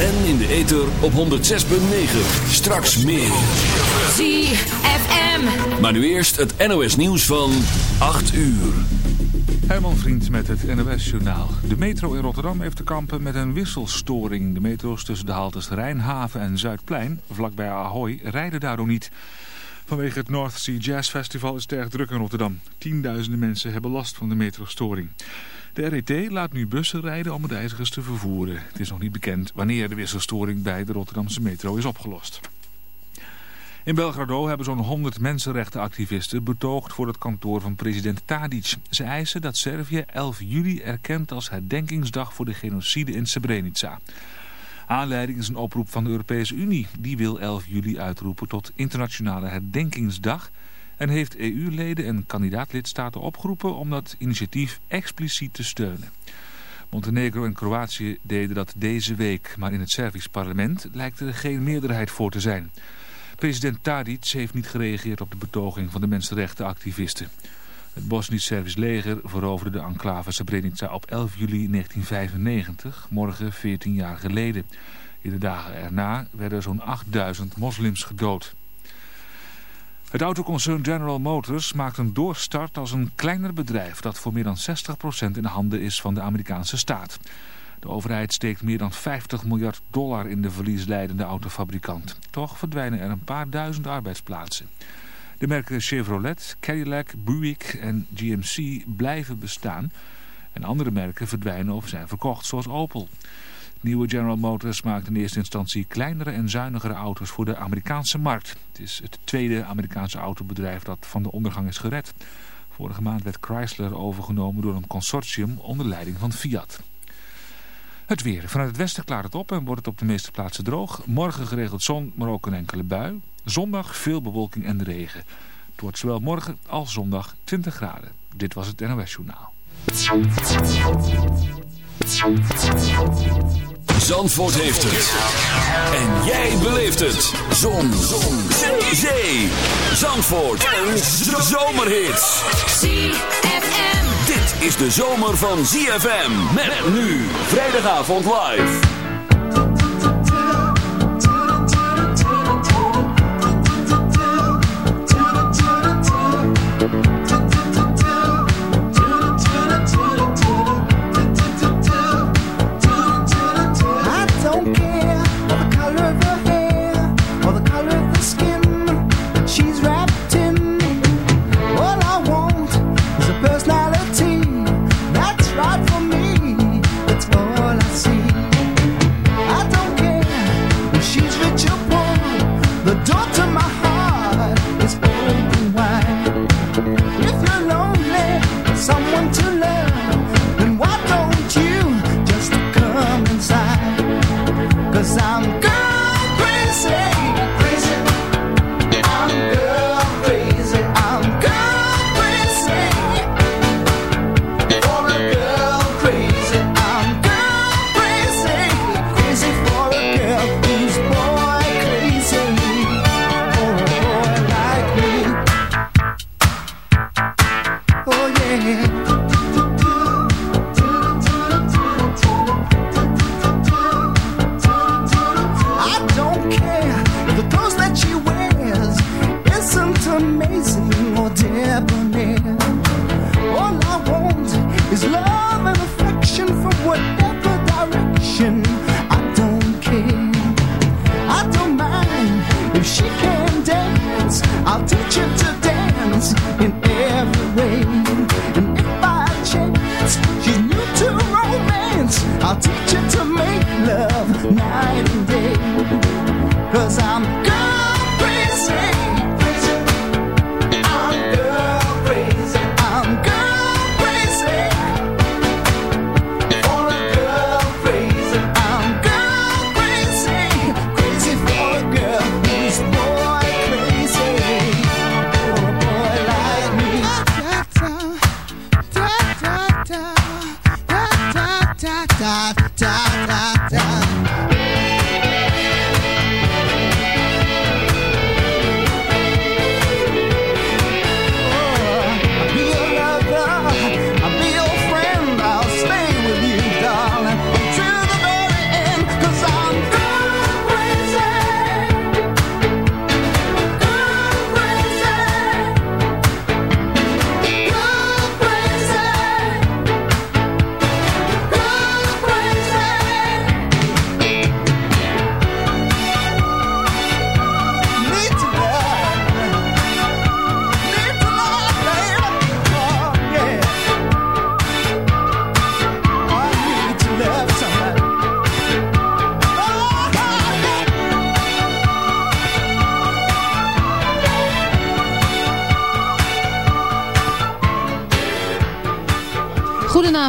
En in de ether op 106.9. Straks meer. ZFM. Maar nu eerst het NOS nieuws van 8 uur. Herman Vriend met het NOS-journaal. De metro in Rotterdam heeft te kampen met een wisselstoring. De metro's tussen de haltes Rijnhaven en Zuidplein, vlakbij Ahoy, rijden daardoor niet. Vanwege het North Sea Jazz Festival is het erg druk in Rotterdam. Tienduizenden mensen hebben last van de metrostoring. De RET laat nu bussen rijden om reizigers te vervoeren. Het is nog niet bekend wanneer de wisselstoring bij de Rotterdamse metro is opgelost. In Belgrado hebben zo'n 100 mensenrechtenactivisten betoogd voor het kantoor van president Tadic. Ze eisen dat Servië 11 juli erkent als herdenkingsdag voor de genocide in Srebrenica. Aanleiding is een oproep van de Europese Unie. Die wil 11 juli uitroepen tot internationale herdenkingsdag en heeft EU-leden en kandidaatlidstaten opgeroepen om dat initiatief expliciet te steunen. Montenegro en Kroatië deden dat deze week, maar in het Servisch parlement lijkt er geen meerderheid voor te zijn. President Tadic heeft niet gereageerd op de betoging van de mensenrechtenactivisten. Het Bosnisch-Servisch leger veroverde de enclave Srebrenica op 11 juli 1995, morgen 14 jaar geleden. In de dagen erna werden zo'n 8000 moslims gedood. Het autoconcern General Motors maakt een doorstart als een kleiner bedrijf dat voor meer dan 60% in de handen is van de Amerikaanse staat. De overheid steekt meer dan 50 miljard dollar in de verliesleidende autofabrikant. Toch verdwijnen er een paar duizend arbeidsplaatsen. De merken Chevrolet, Cadillac, Buick en GMC blijven bestaan. En andere merken verdwijnen of zijn verkocht, zoals Opel. Nieuwe General Motors maakt in eerste instantie kleinere en zuinigere auto's voor de Amerikaanse markt. Het is het tweede Amerikaanse autobedrijf dat van de ondergang is gered. Vorige maand werd Chrysler overgenomen door een consortium onder leiding van Fiat. Het weer. Vanuit het westen klaart het op en wordt het op de meeste plaatsen droog. Morgen geregeld zon, maar ook een enkele bui. Zondag veel bewolking en regen. Het wordt zowel morgen als zondag 20 graden. Dit was het NOS Journaal. Zandvoort heeft het. En jij beleeft het. Zon. Zon. Zee. Zandvoort. Een zomerhit. ZFM. Dit is de zomer van ZFM. Met nu. Vrijdagavond live.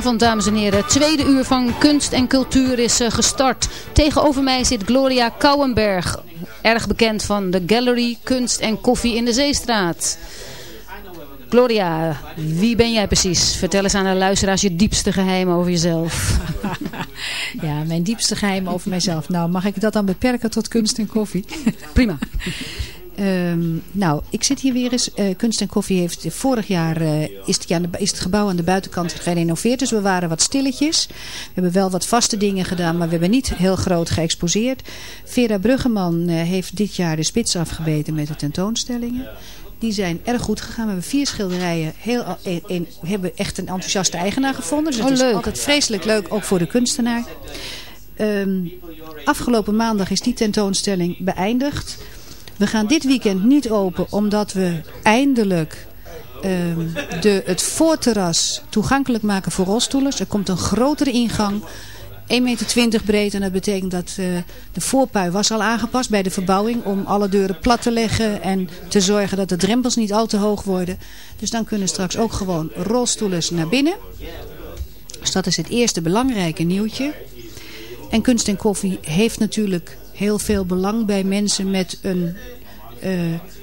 Goedenavond dames en heren. Het tweede uur van kunst en cultuur is eh, gestart. Tegenover mij zit Gloria Kouwenberg. Erg bekend van de Gallery Kunst en Koffie in de Zeestraat. Gloria, wie ben jij precies? Vertel eens aan de luisteraars je diepste geheim over jezelf. Ja, mijn diepste geheim over mijzelf. Nou, mag ik dat dan beperken tot kunst en koffie? Prima. Ehm, nou, ik zit hier weer eens. Eh, kunst en koffie heeft vorig jaar eh, is, het, is gebouw aan de buitenkant gerenoveerd. Dus we waren wat stilletjes. We hebben wel wat vaste dingen gedaan, maar we hebben niet heel groot geëxposeerd. Vera Bruggeman eh, heeft dit jaar de spits afgebeten met de tentoonstellingen. Die zijn erg goed gegaan. We hebben vier schilderijen. Heel, een, een- we hebben echt een enthousiaste eigenaar gevonden. Dus Oh, het is altijd vreselijk leuk, ook voor de kunstenaar. Ehm, afgelopen maandag is die tentoonstelling beëindigd. We gaan dit weekend niet open omdat we eindelijk ehm, de, het voorterras toegankelijk maken voor rolstoelers. Er komt een grotere ingang 1,20 meter breed. En dat betekent dat uh, de voorpui was al aangepast bij de verbouwing. Om alle deuren plat te leggen. En te zorgen dat de drempels niet al te hoog worden. Dus dan kunnen straks ook gewoon rolstoelen naar binnen. Dus dat is het eerste belangrijke nieuwtje. En kunst en koffie heeft natuurlijk heel veel belang bij mensen met een... Uh,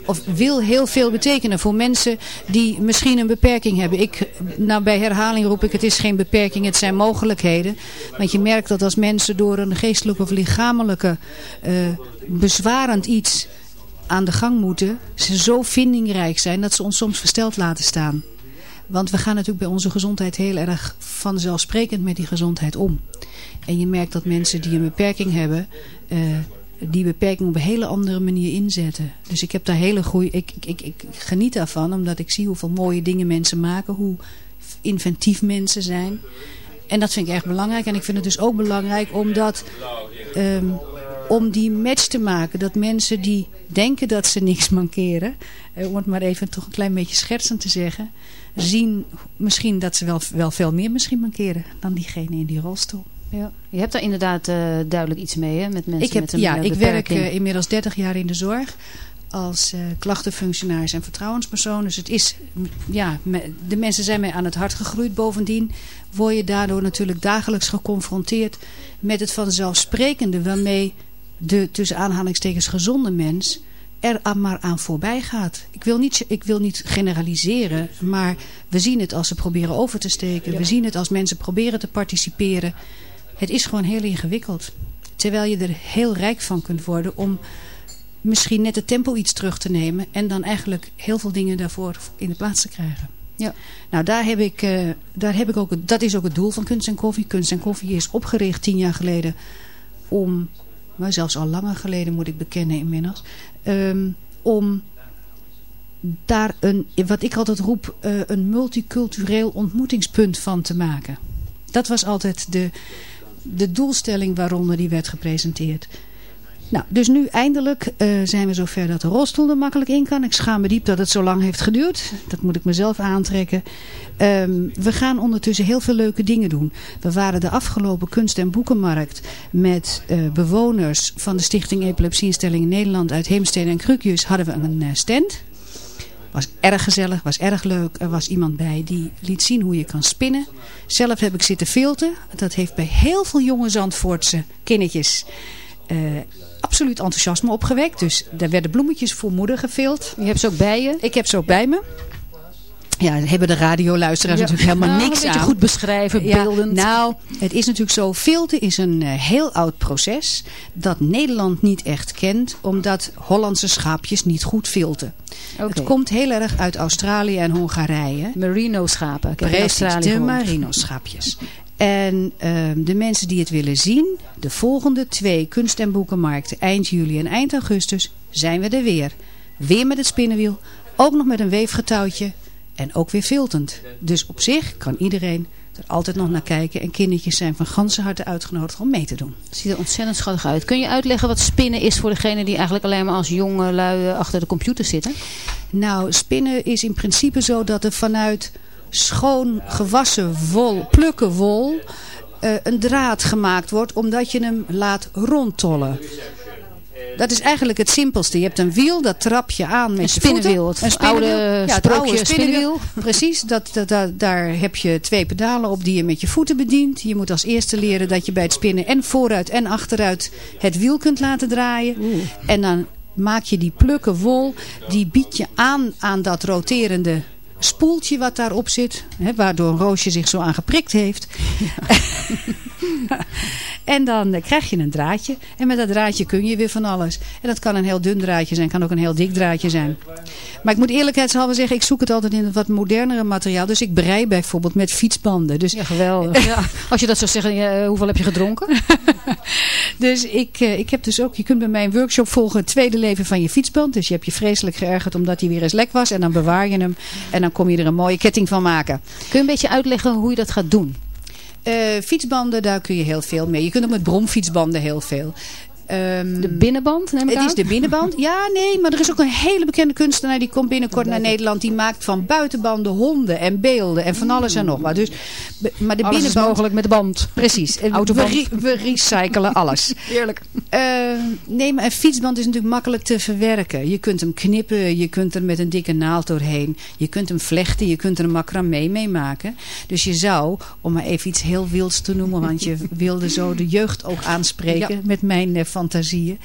of wil heel veel betekenen voor mensen die misschien een beperking hebben. Ik, nou bij herhaling roep ik, het is geen beperking, het zijn mogelijkheden. Want je merkt dat als mensen door een geestelijke of lichamelijke uh, bezwarend iets aan de gang moeten, ze zo vindingrijk zijn dat ze ons soms versteld laten staan. Want we gaan natuurlijk bij onze gezondheid heel erg vanzelfsprekend met die gezondheid om. En je merkt dat mensen die een beperking hebben, uh, die beperking op een hele andere manier inzetten. Dus ik heb daar hele goede... Ik, ik, ik, geniet daarvan, omdat ik zie hoeveel mooie dingen mensen maken. Hoe inventief mensen zijn. En dat vind ik erg belangrijk. En ik vind het dus ook belangrijk omdat... Um, om die match te maken. Dat mensen die denken dat ze niks mankeren. Uh, om het maar even toch een klein beetje schertsend te zeggen. Zien misschien dat ze wel, wel veel meer misschien mankeren. Dan diegene in die rolstoel. Ja. Je hebt daar inderdaad uh, duidelijk iets mee hè, met mensen ik heb, met een Ja, uh, ik werk uh, inmiddels 30 jaar in de zorg als klachtenfunctionaris en vertrouwenspersoon. Dus het is, ja, de mensen zijn mij aan het hart gegroeid. Bovendien word je daardoor natuurlijk dagelijks geconfronteerd met het vanzelfsprekende waarmee de tussen aanhalingstekens gezonde mens er maar aan voorbij gaat. Ik wil, niet, ik wil niet generaliseren, maar we zien het als ze proberen over te steken. We zien het als mensen proberen te participeren. Het is gewoon heel ingewikkeld. Terwijl je er heel rijk van kunt worden om misschien net het tempo iets terug te nemen. En dan eigenlijk heel veel dingen daarvoor in de plaats te krijgen. Ja. Nou, daar heb ik, uh, daar heb ik ook, dat is ook het doel van Kunst en Koffie. Kunst en Koffie is opgericht tien jaar geleden om, maar zelfs al langer geleden moet ik bekennen inmiddels. Um, om daar een, wat ik altijd roep, uh, een multicultureel ontmoetingspunt van te maken. Dat was altijd de, de doelstelling waaronder die werd gepresenteerd. Nou, dus nu eindelijk uh, zijn we zover dat de rolstoel er makkelijk in kan. Ik schaam me diep dat het zo lang heeft geduurd. Dat moet ik mezelf aantrekken. Um, we gaan ondertussen heel veel leuke dingen doen. We waren de afgelopen kunst- en boekenmarkt met uh, bewoners van de Stichting Epilepsieinstelling in Nederland uit Heemstede en Krukjes hadden we een uh, stand. Was erg gezellig, was erg leuk. Er was iemand bij die liet zien hoe je kan spinnen. Zelf heb ik zitten filten. Dat heeft bij heel veel jonge Zandvoortse kindertjes absoluut enthousiasme opgewekt. Dus er werden bloemetjes voor moeder gevild. Je hebt ze ook bij je? Ik heb ze ook bij me. Ja, hebben de radioluisteraars ja. natuurlijk helemaal nou, niks een aan. goed beschrijven, beeldend. Ja, nou, het is natuurlijk zo. Filten is een uh, heel oud proces dat Nederland niet echt kent. Omdat Hollandse schaapjes niet goed filten. Okay. Het komt heel erg uit Australië en Hongarije. Merino schapen. Ik heb Precies, de gehoord. merino schaapjes. En uh, de mensen die het willen zien, de volgende twee kunst- en boekenmarkten eind juli en eind augustus zijn we er weer. Weer met het spinnenwiel, ook nog met een weefgetouwtje en ook weer filtend. Dus op zich kan iedereen er altijd nog naar kijken. En kindertjes zijn van ganse harte uitgenodigd om mee te doen. Het ziet er ontzettend schattig uit. Kun je uitleggen wat spinnen is voor degene die eigenlijk alleen maar als jonge lui achter de computer zitten? Nou, spinnen is in principe zo dat er vanuit schoon gewassen wol, plukken wol, uh, een draad gemaakt wordt omdat je hem laat rondtollen. Dat is eigenlijk het simpelste. Je hebt een wiel, dat trap je aan met een spinnenwiel. Het een spinnenwiel. oude, ja, het oude spinnenwiel. Precies, dat, dat, dat, daar heb je twee pedalen op die je met je voeten bedient. Je moet als eerste leren dat je bij het spinnen en vooruit en achteruit het wiel kunt laten draaien. Oeh. En dan maak je die plukken wol, die bied je aan aan dat roterende spoeltje wat daarop zit. Hè, waardoor een roosje zich zo aan geprikt heeft. Ja. en dan uh, krijg je een draadje. En met dat draadje kun je weer van alles. En dat kan een heel dun draadje zijn. Kan ook een heel dik draadje zijn. Maar ik moet eerlijkheidshalve zeggen. Ik zoek het altijd in het wat modernere materiaal. Dus ik brei bijvoorbeeld met fietsbanden. Dus, ja, geweldig. ja. Als je dat zou zeggen. Uh, hoeveel heb je gedronken? dus ik, uh, ik heb dus ook. Je kunt bij mij een workshop volgen. Het tweede leven van je fietsband. Dus je hebt je vreselijk geërgerd omdat hij weer eens lek was. En dan bewaar je hem. En dan kom je er een mooie ketting van maken. Kun je een beetje uitleggen hoe je dat gaat doen? Uh, fietsbanden, daar kun je heel veel mee. Je kunt ook met bromfietsbanden heel veel. Ehm, De binnenband, neem ik het aan? is de binnenband. Ja, nee, maar er is ook een hele bekende kunstenaar die komt binnenkort naar Nederland. Die maakt van buitenbanden honden en beelden en van alles en nog wat. Dus, maar de Alles is mogelijk met de band. Precies. Autoband. We, re- we recyclen alles. Heerlijk. Eh, nee, maar een fietsband is natuurlijk makkelijk te verwerken. Je kunt hem knippen, je kunt er met een dikke naald doorheen. Je kunt hem vlechten, je kunt er een macramé mee maken. Dus je zou, om maar even iets heel wilds te noemen... want je wilde zo de jeugd ook aanspreken Ja. met mijn eh, fantasieën.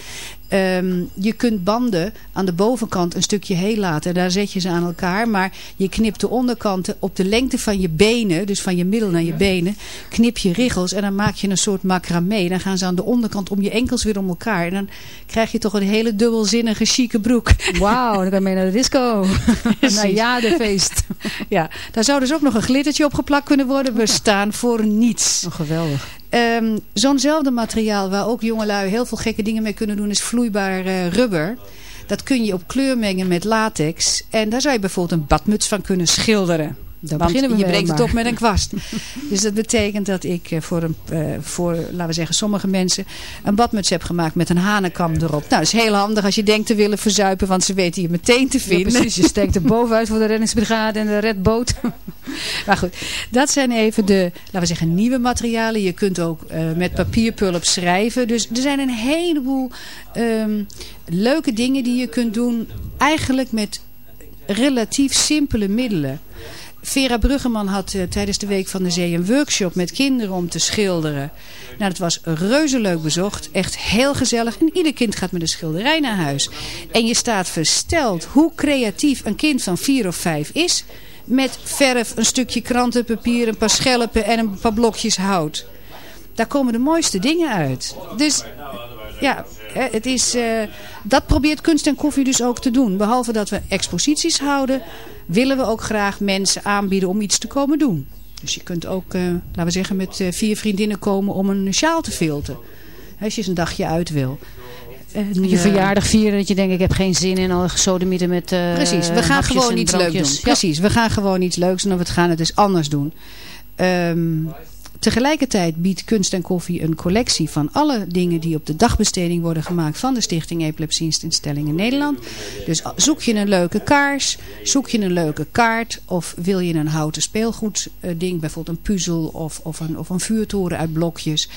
Ehm, je kunt banden aan de bovenkant een stukje heel laten. Daar zet je ze aan elkaar. Maar je knipt de onderkanten op de lengte van je benen. Dus van je middel naar je benen. Knip je riggels en dan maak je een soort macramé. Dan gaan ze aan de onderkant om je enkels weer om elkaar. En dan krijg je toch een hele dubbelzinnige chique broek. Wauw, dan kan je mee naar de disco. naar ja, de feest. ja, daar zou dus ook nog een glittertje op geplakt kunnen worden. We staan voor niets. Oh, geweldig. Ehm, Zo'nzelfde materiaal waar ook jongelui heel veel gekke dingen mee kunnen doen is eh, rubber. Dat kun je op kleur mengen met latex. En daar zou je bijvoorbeeld een badmuts van kunnen schilderen. Daar Want beginnen we je mee, breekt het op met een kwast. dus dat betekent dat ik eh, voor, een, eh, voor, laten we zeggen, sommige mensen een badmuts heb gemaakt met een hanenkam erop. Nou, dat is heel handig als je denkt te willen verzuipen, want ze weten je meteen te Ja, vinden. precies, je steekt er bovenuit voor de reddingsbrigade en de redboot. Maar goed, dat zijn even de, laten we zeggen, nieuwe materialen. Je kunt ook eh, met papierpulp schrijven. Dus er zijn een heleboel ehm, leuke dingen die je kunt doen. Eigenlijk met relatief simpele middelen. Vera Bruggeman had eh, tijdens de Week van de Zee een workshop met kinderen om te schilderen. Nou, dat was reuze leuk bezocht. Echt heel gezellig. En ieder kind gaat met een schilderij naar huis. En je staat versteld hoe creatief een kind van vier of vijf is. Met verf, een stukje krantenpapier, een paar schelpen en een paar blokjes hout. Daar komen de mooiste dingen uit. Dus ja, hè, het is, eh, dat probeert kunst en koffie dus ook te doen. Behalve dat we exposities houden, willen we ook graag mensen aanbieden om iets te komen doen. Dus je kunt ook, eh, laten we zeggen, met eh, vier vriendinnen komen om een sjaal te filten. Hè, Als je eens een dagje uit wil. En, Je eh, verjaardag vieren dat je denkt ik heb geen zin in al gesodemieten met eh Precies, we gaan gewoon iets leuks doen. Ja. Precies, we gaan gewoon iets leuks doen of we gaan het dus anders doen. Ehm, tegelijkertijd biedt Kunst en Koffie een collectie van alle dingen die op de dagbesteding worden gemaakt van de Stichting Epilepsieinstelling in Nederland. Dus zoek je een leuke kaars, zoek je een leuke kaart of wil je een houten speelgoed eh, ding, bijvoorbeeld een puzzel of, of, een, of een vuurtoren uit blokjes.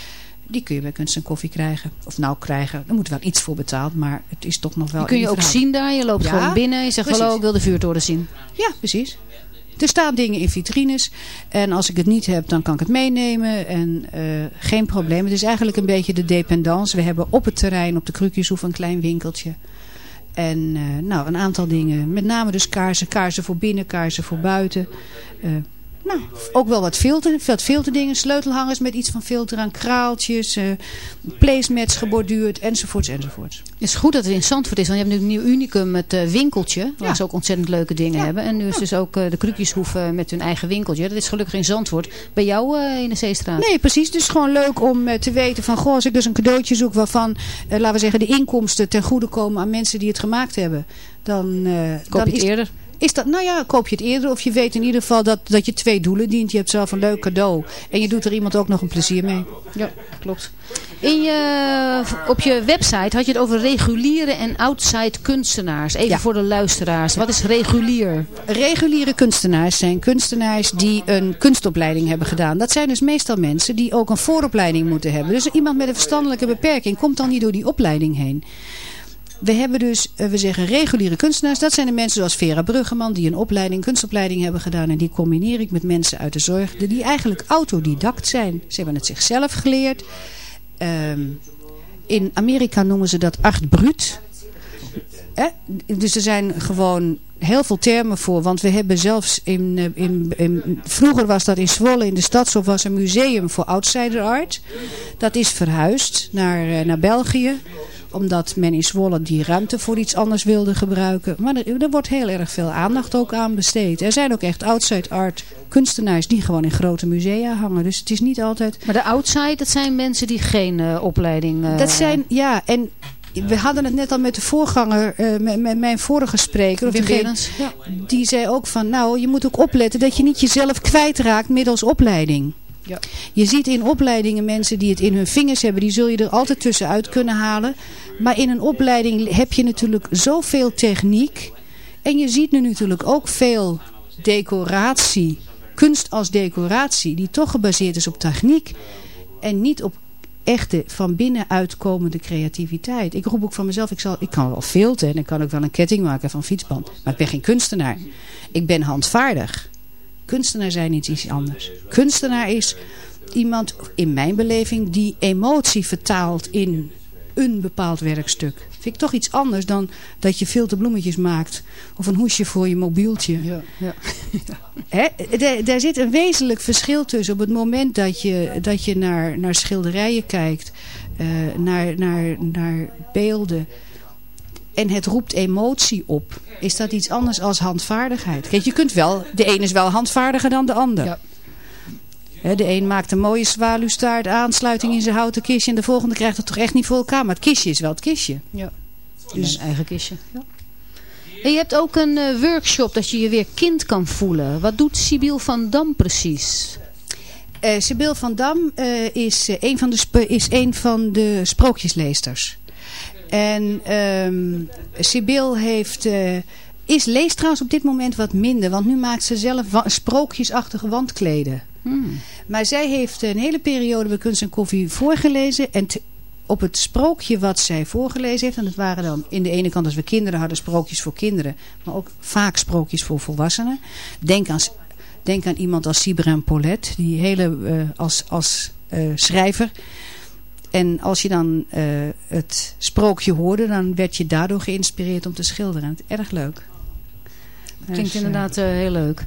Die kun je bij Kunst en Koffie krijgen. Of nou krijgen, er moet wel iets voor betaald, maar het is toch nog wel Die kun je ook zien daar. Je loopt Ja, gewoon binnen. Je zegt hallo, ik wil de vuurtoren zien. Ja, precies. Er staan dingen in vitrines. En als ik het niet heb, dan kan ik het meenemen. En eh, geen probleem. Het is eigenlijk een beetje de dependance. We hebben op het terrein, op de Krukjeshoef, een klein winkeltje. En eh, nou, een aantal dingen. Met name dus kaarsen. Kaarsen voor binnen, kaarsen voor buiten. Eh, nou, ook wel wat filter, wat filterdingen. Sleutelhangers met iets van filter aan kraaltjes. eh placemats geborduurd, enzovoorts, enzovoorts. Het is goed dat het in Zandvoort is. Want je hebt nu een nieuw unicum met eh winkeltje. Waar Ja. ze ook ontzettend leuke dingen Ja. hebben. En nu is dus ook eh, de Krukjeshoef eh, met hun eigen winkeltje. Dat is gelukkig in Zandvoort. Bij jou in de Zeestraat. Nee, precies. Dus gewoon leuk om te weten van... Goh, als ik dus een cadeautje zoek waarvan, laten we zeggen, de inkomsten ten goede komen aan mensen die het gemaakt hebben. Dan, Koop dan je het is, eerder. Is dat, nou ja, koop je het eerder. Of je weet in ieder geval dat, dat je twee doelen dient. Je hebt zelf een leuk cadeau. En je doet er iemand ook nog een plezier mee. Ja, klopt. In je, op je website had je het over reguliere en outside kunstenaars. Even Ja. voor de luisteraars. Wat is regulier? Reguliere kunstenaars zijn kunstenaars die een kunstopleiding hebben gedaan. Dat zijn dus meestal mensen die ook een vooropleiding moeten hebben. Dus iemand met een verstandelijke beperking komt dan niet door die opleiding heen. We hebben dus, eh, we zeggen reguliere kunstenaars. Dat zijn de mensen zoals Vera Bruggeman die een opleiding, kunstopleiding hebben gedaan. En die combineer ik met mensen uit de zorg die eigenlijk autodidact zijn. Ze hebben het zichzelf geleerd. Ehm, in Amerika noemen ze dat art brut. Hè? Dus er zijn gewoon heel veel termen voor. Want we hebben zelfs in, eh, in, vroeger was dat in Zwolle in de Stadshop was een museum voor outsider art. Dat is verhuisd naar, eh, naar België omdat men in Zwolle die ruimte voor iets anders wilde gebruiken. Maar er, er wordt heel erg veel aandacht ook aan besteed. Er zijn ook echt outside art kunstenaars die gewoon in grote musea hangen. Dus het is niet altijd... Maar de outside, dat zijn mensen die geen eh, opleiding... eh, Dat zijn, ja, en we hadden het net al met de voorganger, eh, met, mijn vorige spreker. Of degene-. Ja. Die zei ook van, nou, je moet ook opletten dat je niet jezelf kwijtraakt middels opleiding. Ja. Je ziet in opleidingen mensen die het in hun vingers hebben, die zul je er altijd tussenuit kunnen halen. Maar in een opleiding heb je natuurlijk zoveel techniek. En je ziet nu natuurlijk ook veel decoratie, kunst als decoratie, die toch gebaseerd is op techniek. En niet op echte van binnenuit komende creativiteit. Ik roep ook van mezelf, ik, zal, ik kan wel filten en ik kan ook wel een ketting maken van fietsband. Maar ik ben geen kunstenaar. Ik ben handvaardig. Kunstenaar zijn is iets anders. Kunstenaar is iemand, in mijn beleving, die emotie vertaalt in een bepaald werkstuk. Vind ik toch iets anders dan dat je filterbloemetjes maakt. Of een hoesje voor je mobieltje. Ja, ja. Hè? Daar- zit een wezenlijk verschil tussen. Op het moment dat je, dat je naar, naar schilderijen kijkt. eh, naar, naar, naar beelden. En het roept emotie op. Is dat iets anders als handvaardigheid? Kijk, je kunt wel... De een is wel handvaardiger dan de ander. Ja. De een maakt een mooie zwaluwstaart aansluiting in zijn houten kistje. En de volgende krijgt het toch echt niet voor elkaar. Maar het kistje is wel het kistje. Ja. Dus- Dus, eigen kistje. Ja. En je hebt ook een eh, workshop dat je je weer kind kan voelen. Wat doet Sibyl van Dam precies? Eh Sibyl van Dam eh, is, een van de is een van de sprookjesleesters. En ehm Sibyl heeft, eh, is leest trouwens op dit moment wat minder. Want nu maakt ze zelf wa- sprookjesachtige wandkleden. Hmm. Maar zij heeft een hele periode bij Kunst en Koffie voorgelezen. En op het sprookje wat zij voorgelezen heeft. En dat waren dan in de ene kant als we kinderen hadden sprookjes voor kinderen. Maar ook vaak sprookjes voor volwassenen. Denk aan, denk aan iemand als Sibren Paulet. Die hele eh, als, als eh, schrijver. En als je dan eh, het sprookje hoorde. Dan werd je daardoor geïnspireerd om te schilderen. Het is erg leuk. Klinkt Dus, eh, inderdaad eh, heel leuk.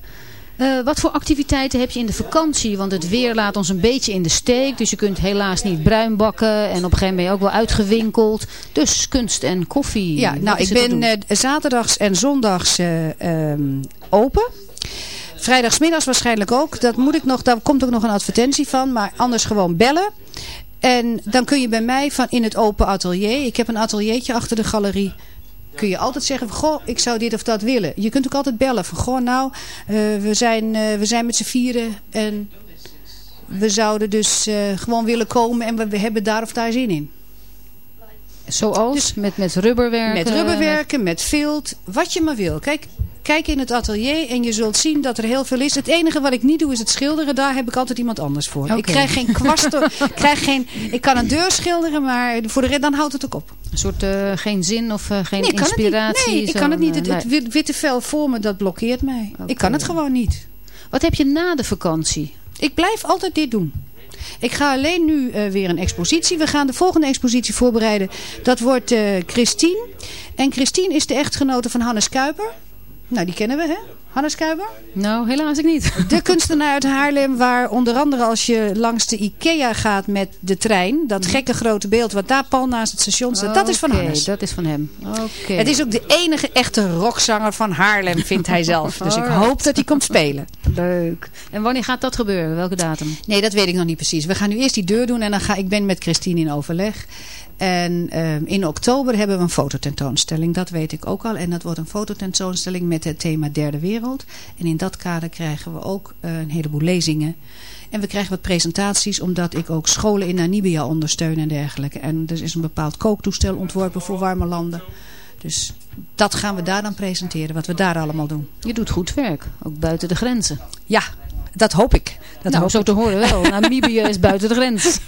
Wat voor activiteiten heb je in de vakantie? Want het weer laat ons een beetje in de steek. Dus je kunt helaas niet bruin bakken. En op een gegeven moment ben je ook wel uitgewinkeld. Dus kunst en koffie. Ja, nou, ik ben zaterdags en zondags ehm, open. Vrijdagsmiddags waarschijnlijk ook. Dat moet ik nog, daar komt ook nog een advertentie van. Maar anders gewoon bellen. En dan kun je bij mij van in het open atelier. Ik heb een ateliertje achter de galerie. Kun je altijd zeggen van, goh, ik zou dit of dat willen. Je kunt ook altijd bellen van, goh, nou, eh, we, zijn, eh, we zijn met z'n vieren. En we zouden dus eh, gewoon willen komen. En we, we hebben daar of daar zin in. Zoals? dus- met, met rubberwerken? Met rubberwerken, met vilt, wat je maar wil. Kijk, kijk in het atelier en je zult zien dat er heel veel is. Het enige wat ik niet doe is het schilderen. Daar heb ik altijd iemand anders voor. Ik krijg geen kwast. krijg geen, ik kan een deur schilderen, maar voor de rest dan houdt het ook op. Een soort eh, geen zin of eh, geen Nee, ik kan het niet. inspiratie? Nee, ik kan het niet. eh, Het, het wit- witte vel voor me, dat blokkeert mij. Ik kan het gewoon niet. Wat heb je na de vakantie? Ik blijf altijd dit doen. Ik ga alleen nu eh, weer een expositie. We gaan de volgende expositie voorbereiden. Dat wordt eh, Christine. En Christine is de echtgenote van Hannes Kuiper. Nou, die kennen we, hè? Hannes Kuiper. Nou, helaas ik niet. De kunstenaar uit Haarlem, waar onder andere als je langs de Ikea gaat met de trein, dat gekke grote beeld wat daar pal naast het station staat, dat is van Hannes. dat is van hem. Oké. Het is ook de enige echte rockzanger van Haarlem, vindt hij zelf. Dus ik hoop dat hij komt spelen. leuk. En wanneer gaat dat gebeuren? Welke datum? Nee, dat weet ik nog niet precies. We gaan nu eerst die deur doen en dan ga ik ben met Christine in overleg. En ehm, in oktober hebben we een fototentoonstelling. Dat weet ik ook al. En dat wordt een fototentoonstelling met het thema derde wereld. En in dat kader krijgen we ook eh, een heleboel lezingen. En we krijgen wat presentaties omdat ik ook scholen in Namibia ondersteun en dergelijke. En er is een bepaald kooktoestel ontworpen voor warme landen. Dus dat gaan we daar dan presenteren, wat we daar allemaal doen. Je doet goed werk. Ook buiten de grenzen. Ja, dat hoop ik. Dat nou, hoop zo te horen wel. Namibië is buiten de grens.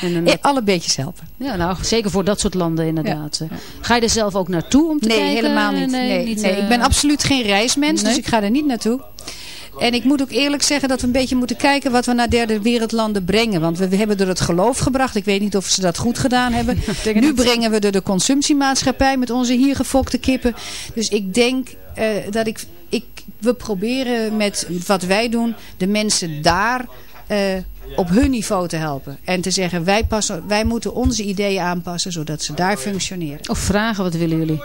En een- ik. Alle beetjes helpen. ja, nou, zeker voor dat soort landen inderdaad. Ga je er zelf ook naartoe om te Nee, kijken? helemaal niet. Nee, nee, eh, ik ben absoluut geen reismens, dus nee? ik ga er niet naartoe. En ik moet ook eerlijk zeggen dat we een beetje moeten kijken wat we naar derde wereldlanden brengen. Want we, hebben er het geloof gebracht. Ik weet niet of ze dat goed gedaan hebben. Nu brengen we er de consumptiemaatschappij met onze hier gefokte kippen. Dus ik denk eh, dat ik, ik... We proberen met wat wij doen de mensen daar... eh, op hun niveau te helpen. En te zeggen, wij, passen, wij moeten onze ideeën aanpassen, zodat ze daar functioneren. Of vragen, wat willen jullie?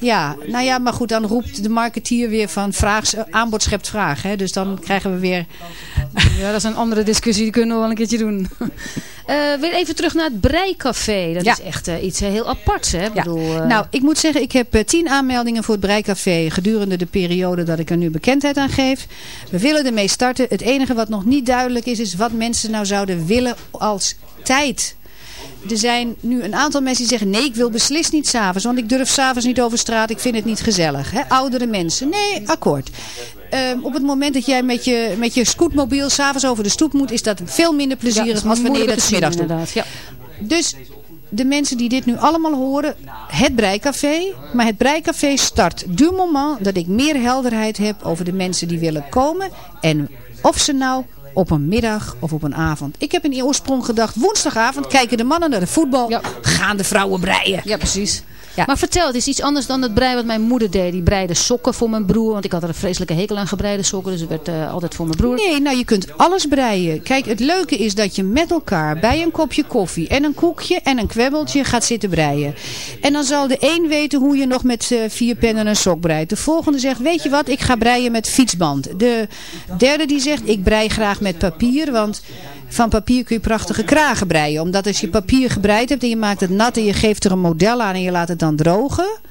Ja, nou ja, maar goed, dan roept de marketeer weer van vraag, aanbod schept vraag. Hè? Dus dan krijgen we weer... Ja, dat is een andere discussie. Die kunnen we wel een keertje doen. Eh, weer even terug naar het Breicafé. Dat Ja. is echt eh, iets eh, heel aparts, hè? Ik Ja. bedoel, Nou, ik moet zeggen, ik heb tien aanmeldingen voor het Breicafé gedurende de periode dat ik er nu bekendheid aan geef. We willen ermee starten. Het enige wat nog niet duidelijk is, is wat mensen nou zouden willen als tijd. Er zijn nu een aantal mensen die zeggen, nee, ik wil beslist niet s'avonds, want ik durf s'avonds niet over straat, ik vind het niet gezellig. Hè? Oudere mensen, nee, akkoord. Ehm, op het moment dat jij met je, met je scootmobiel s'avonds over de stoep moet, is dat veel minder plezierig dan wanneer je dat smiddags doet. inderdaad. Ja. Dus de mensen die dit nu allemaal horen, het Breicafé. Maar het Breicafé start du moment dat ik meer helderheid heb over de mensen die willen komen. En of ze nou op een middag of op een avond. Ik heb in oorsprong gedacht, woensdagavond kijken de mannen naar de voetbal. Ja. Gaan de vrouwen breien. Ja, precies. Ja. Maar vertel, het is iets anders dan het breien wat mijn moeder deed. Die breide sokken voor mijn broer. Want ik had er een vreselijke hekel aan gebreide sokken. Dus het werd eh, altijd voor mijn broer. Nee, nou je kunt alles breien. Kijk, het leuke is dat je met elkaar bij een kopje koffie en een koekje en een kwebbeltje gaat zitten breien. En dan zal de een weten hoe je nog met eh, vier pennen een sok breidt. De volgende zegt, weet je wat, ik ga breien met fietsband. De derde die zegt, ik brei graag met papier, want van papier kun je prachtige kragen breien. Omdat als je papier gebreid hebt en je maakt het nat en je geeft er een model aan en je laat het dan drogen...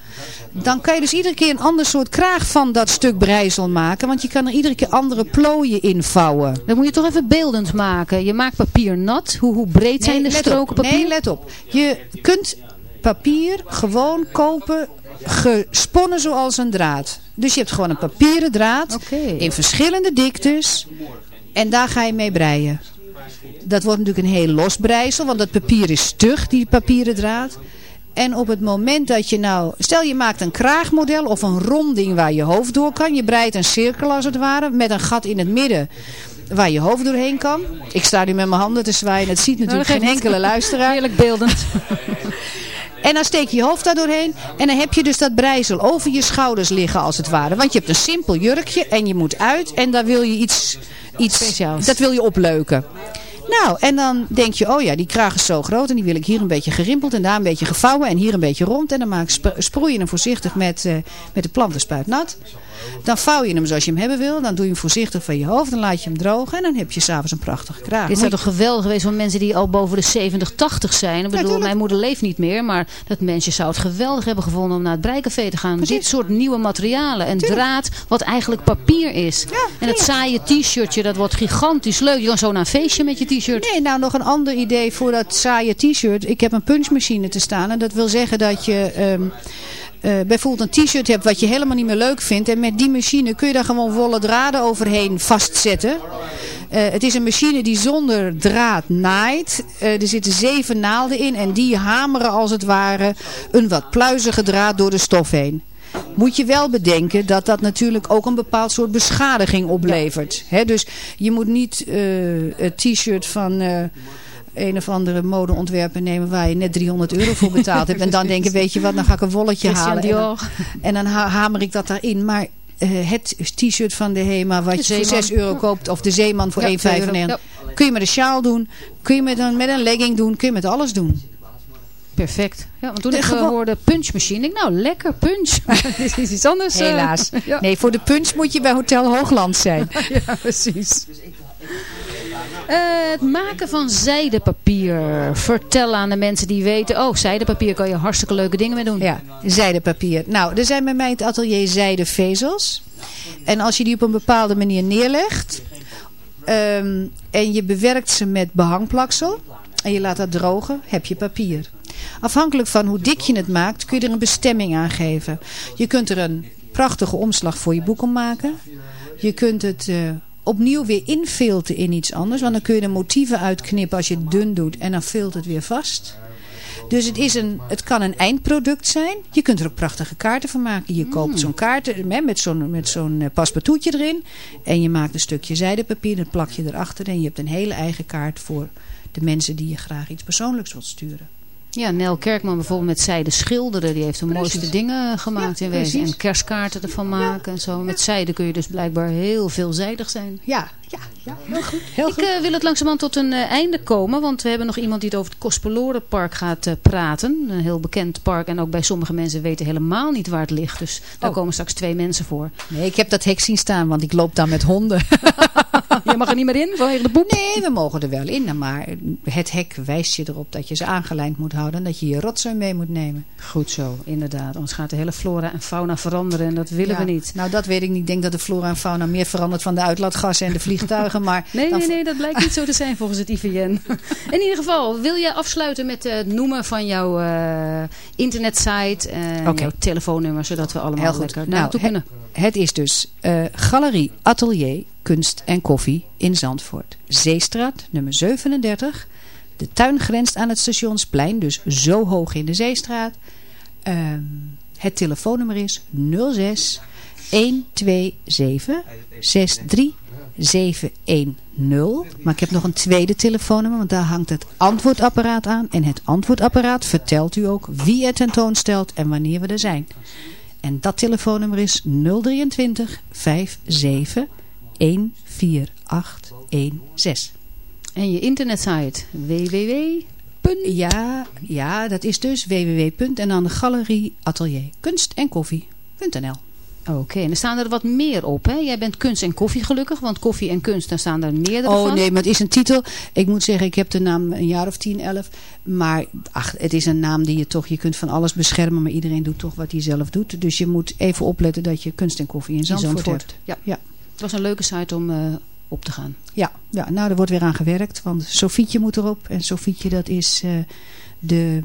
Dan kan je dus iedere keer een ander soort kraag van dat stuk breisel maken. Want je kan er iedere keer andere plooien invouwen. Dat moet je toch even beeldend maken. Je maakt papier nat. Hoe, hoe breed zijn de stroken op. papier? Nee, let op. Je kunt papier gewoon kopen gesponnen zoals een draad. Dus je hebt gewoon een papieren draad in verschillende diktes. En daar ga je mee breien. Dat wordt natuurlijk een heel los breisel, want dat papier is stug, die papieren draad. En op het moment dat je nou... Stel je maakt een kraagmodel of een ronding waar je hoofd door kan. Je breidt een cirkel als het ware met een gat in het midden waar je hoofd doorheen kan. Ik sta nu met mijn handen te zwaaien. Het ziet natuurlijk Nou, dat geen enkele luisteraar. Heerlijk beeldend. En dan steek je je hoofd daar doorheen. En dan heb je dus dat breisel over je schouders liggen als het ware. Want je hebt een simpel jurkje en je moet uit. En daar wil je iets, iets Speciaals. dat wil je opleuken. Nou, en dan denk je, oh ja, die kraag is zo groot en die wil ik hier een beetje gerimpeld en daar een beetje gevouwen en hier een beetje rond. En dan maak, spro- sproei je hem voorzichtig met, eh, met de plantenspuit nat. Dan vouw je hem zoals je hem hebben wil. Dan doe je hem voorzichtig van je hoofd. Dan laat je hem drogen. En dan heb je s'avonds een prachtige kraag. Dit zou toch geweldig geweest van mensen die al boven de 70, 80 zijn. Ik bedoel, mijn moeder leeft niet meer. Maar dat mensje zou het geweldig hebben gevonden om naar het breicafé te gaan. Precies. Dit soort nieuwe materialen. En draad wat eigenlijk papier is. Ja, en dat saaie t-shirtje, dat wordt gigantisch leuk. Je kan zo naar een feestje met je t-shirt. Nee, nou nog een ander idee voor dat saaie t-shirt. Ik heb een punchmachine te staan. En dat wil zeggen dat je ehm, eh, bijvoorbeeld een t-shirt hebt wat je helemaal niet meer leuk vindt. En met die machine kun je daar gewoon wollen draden overheen vastzetten. Eh, het is een machine die zonder draad naait. Eh, er zitten zeven naalden in en die hameren als het ware een wat pluizige draad door de stof heen. Moet je wel bedenken dat dat natuurlijk ook een bepaald soort beschadiging oplevert. Hè, dus je moet niet het t-shirt van een of andere modeontwerper nemen waar je net 300 euro voor betaald hebt. En dan denken, weet je wat, dan ga ik een wolletje halen. En dan, en hamer ik dat daarin. Maar eh, het t-shirt van de HEMA wat De je voor Zeeman. 6 euro koopt. Of de Zeeman voor Ja, 1,95. 2 euro, ja. Kun je met een sjaal doen. Kun je met een, met een legging doen. Kun je met alles doen. Perfect. Ja, want toen De ik eh, gewo- hoorde punchmachine, ik nou lekker punch. Dit is iets anders. eh. Helaas. Ja. Nee, voor de punch moet je bij Hotel Hoogland zijn. Ja, precies. Eh, het maken van zijdepapier. Vertel aan de mensen die weten... Oh, zijdepapier kan je hartstikke leuke dingen mee doen. Ja, zijdepapier. Nou, er zijn bij mij in het atelier zijdevezels. En als je die op een bepaalde manier neerlegt... ehm, en je bewerkt ze met behangplaksel... en je laat dat drogen, heb je papier. Afhankelijk van hoe dik je het maakt... kun je er een bestemming aan geven. Je kunt er een prachtige omslag voor je boek om maken. Je kunt het... eh, opnieuw weer infilten in iets anders. Want dan kun je de motieven uitknippen als je het dun doet. En dan vult het weer vast. Dus het, is een, het kan een eindproduct zijn. Je kunt er ook prachtige kaarten van maken. Je koopt zo'n kaart met zo'n met zo'n eh, paspartoutje erin. En je maakt een stukje zijdepapier. Dat plak je erachter. En je hebt een hele eigen kaart voor de mensen die je graag iets persoonlijks wilt sturen. Ja, Nel Kerkman bijvoorbeeld met zijde schilderen. Die heeft de Precies. mooiste dingen gemaakt Ja, in wezen. En kerstkaarten ervan maken en zo. Met zijde kun je dus blijkbaar heel veelzijdig zijn. Ja, ja, ja heel goed. Heel Ik eh, wil het langzamerhand tot een eh, einde komen. Want we hebben nog iemand die het over het Kospelorenpark gaat eh, praten. Een heel bekend park. En ook bij sommige mensen weten helemaal niet waar het ligt. Dus daar Oh. komen straks twee mensen voor. Nee, ik heb dat hek zien staan, want ik loop daar met honden. Je mag er niet meer in vanwege de poep? Nee, we mogen er wel in. Maar het hek wijst je erop dat je ze aangelijnd moet houden. En dat je je rotzooi mee moet nemen. Goed zo, inderdaad. Anders gaat de hele flora en fauna veranderen en dat willen Ja, we niet. Nou, dat weet ik niet. Ik denk dat de flora en fauna meer verandert van de uitlaatgassen en de vliegtuigen. Maar Nee, nee, nee, dat blijkt niet zo te zijn volgens het IVN. In ieder geval, wil jij afsluiten met het noemen van jouw eh, internetsite en jouw telefoonnummer, zodat we allemaal Heel goed. lekker Nou, naartoe het, kunnen. het is dus eh, Galerie Atelier Kunst en Koffie in Zandvoort. Zeestraat, nummer 37. De tuin grenst aan het stationsplein, dus zo hoog in de Zeestraat. Ehm, het telefoonnummer is 06 127 63 710. Maar ik heb nog een tweede telefoonnummer, want daar hangt het antwoordapparaat aan. En het antwoordapparaat vertelt u ook wie er tentoonstelt en wanneer we er zijn. En dat telefoonnummer is 023 57 14816. En je internetsite www. Ja, ja, dat is dus www. en dan de galerie atelier kunst en koffie.nl. Oké, en er staan er wat meer op. Hè? Jij bent kunst en koffie gelukkig, want koffie en kunst, daar staan er meerdere Oh van. nee, maar het is een titel. Ik moet zeggen, ik heb de naam een jaar of 10, 11. Maar ach, het is een naam die je toch, je kunt van alles beschermen. Maar iedereen doet toch wat hij zelf doet. Dus je moet even opletten dat je kunst en koffie in In Zandvoort, hebt. Ja. Ja. Het was een leuke site om eh, op te gaan. Ja, ja, nou er wordt weer aan gewerkt. Want Sofietje moet erop. En Sofietje dat is eh, de,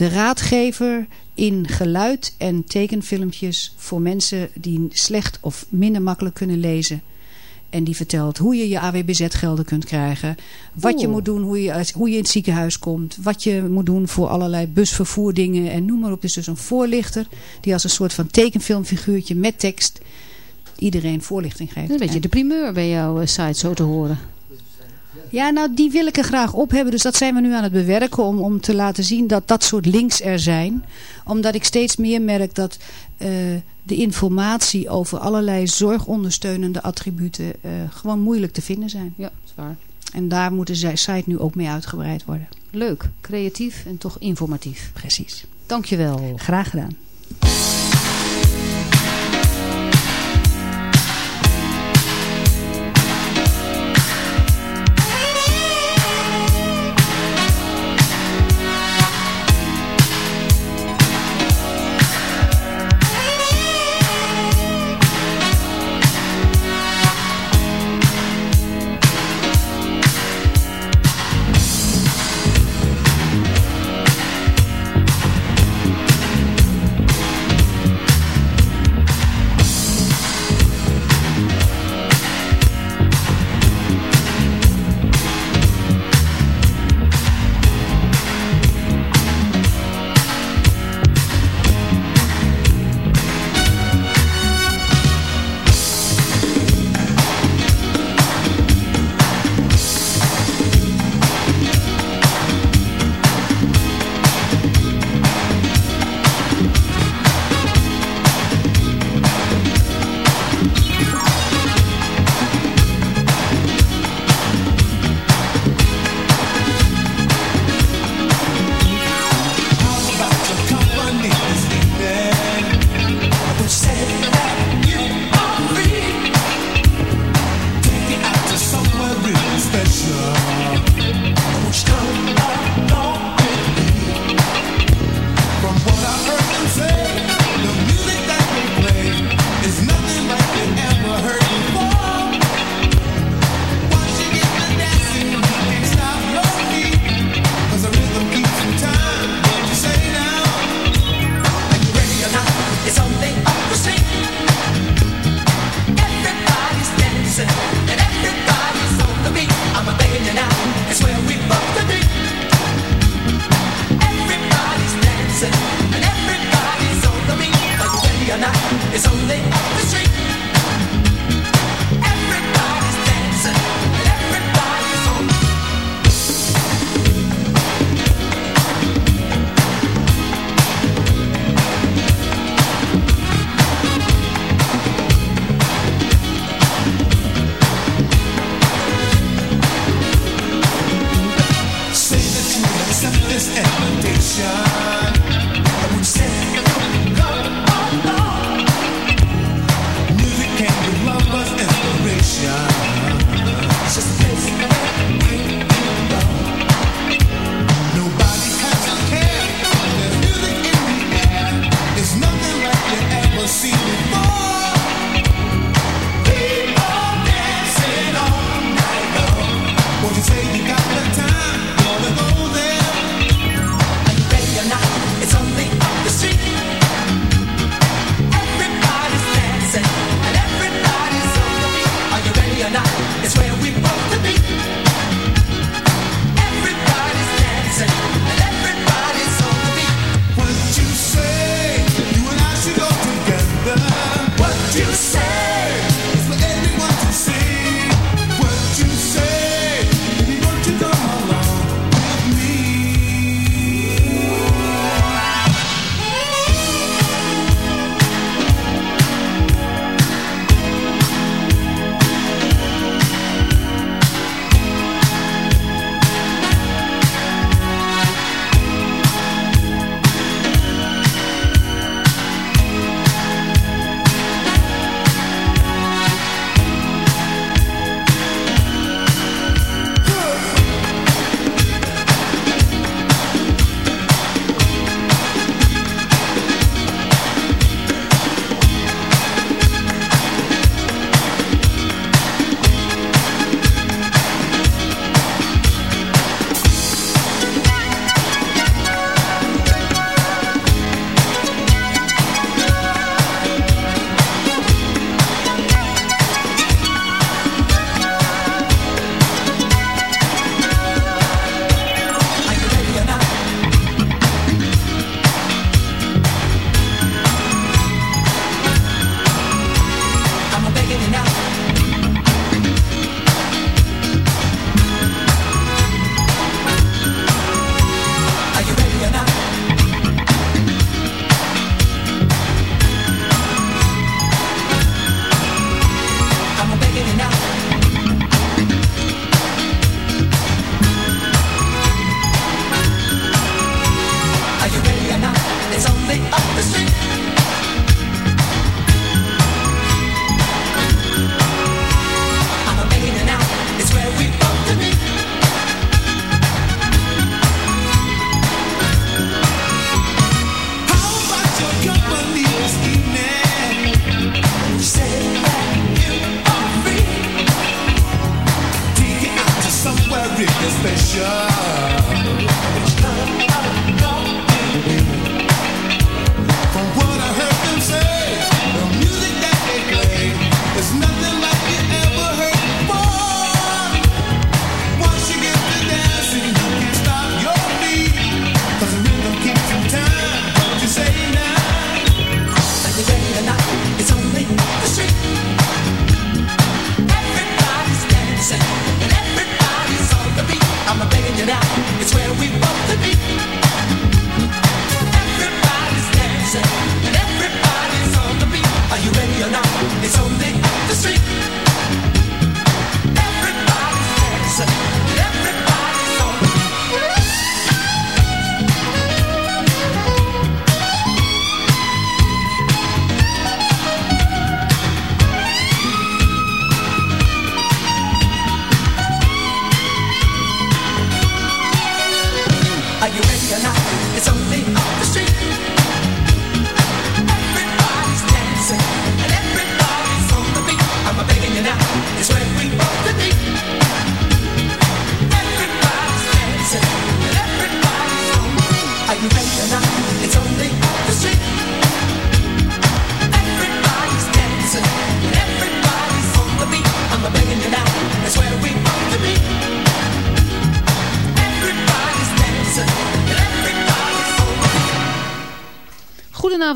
de raadgever in geluid en tekenfilmpjes voor mensen die slecht of minder makkelijk kunnen lezen. En die vertelt hoe je je AWBZ-gelden kunt krijgen. Wat je moet doen, hoe je, hoe je in het ziekenhuis komt. Wat je moet doen voor allerlei busvervoerdingen en noem maar op. Dus dus een voorlichter die als een soort van tekenfilmfiguurtje met tekst iedereen voorlichting geeft. Een beetje En- de primeur bij jouw eh, site zo te horen. Ja, nou die wil ik er graag op hebben. Dus dat zijn we nu aan het bewerken om, om te laten zien dat dat soort links er zijn. Omdat ik steeds meer merk dat eh, de informatie over allerlei zorgondersteunende attributen eh, gewoon moeilijk te vinden zijn. Ja, dat is waar. En daar moet de site nu ook mee uitgebreid worden. Leuk, creatief en toch informatief. Precies. Dankjewel. Graag gedaan.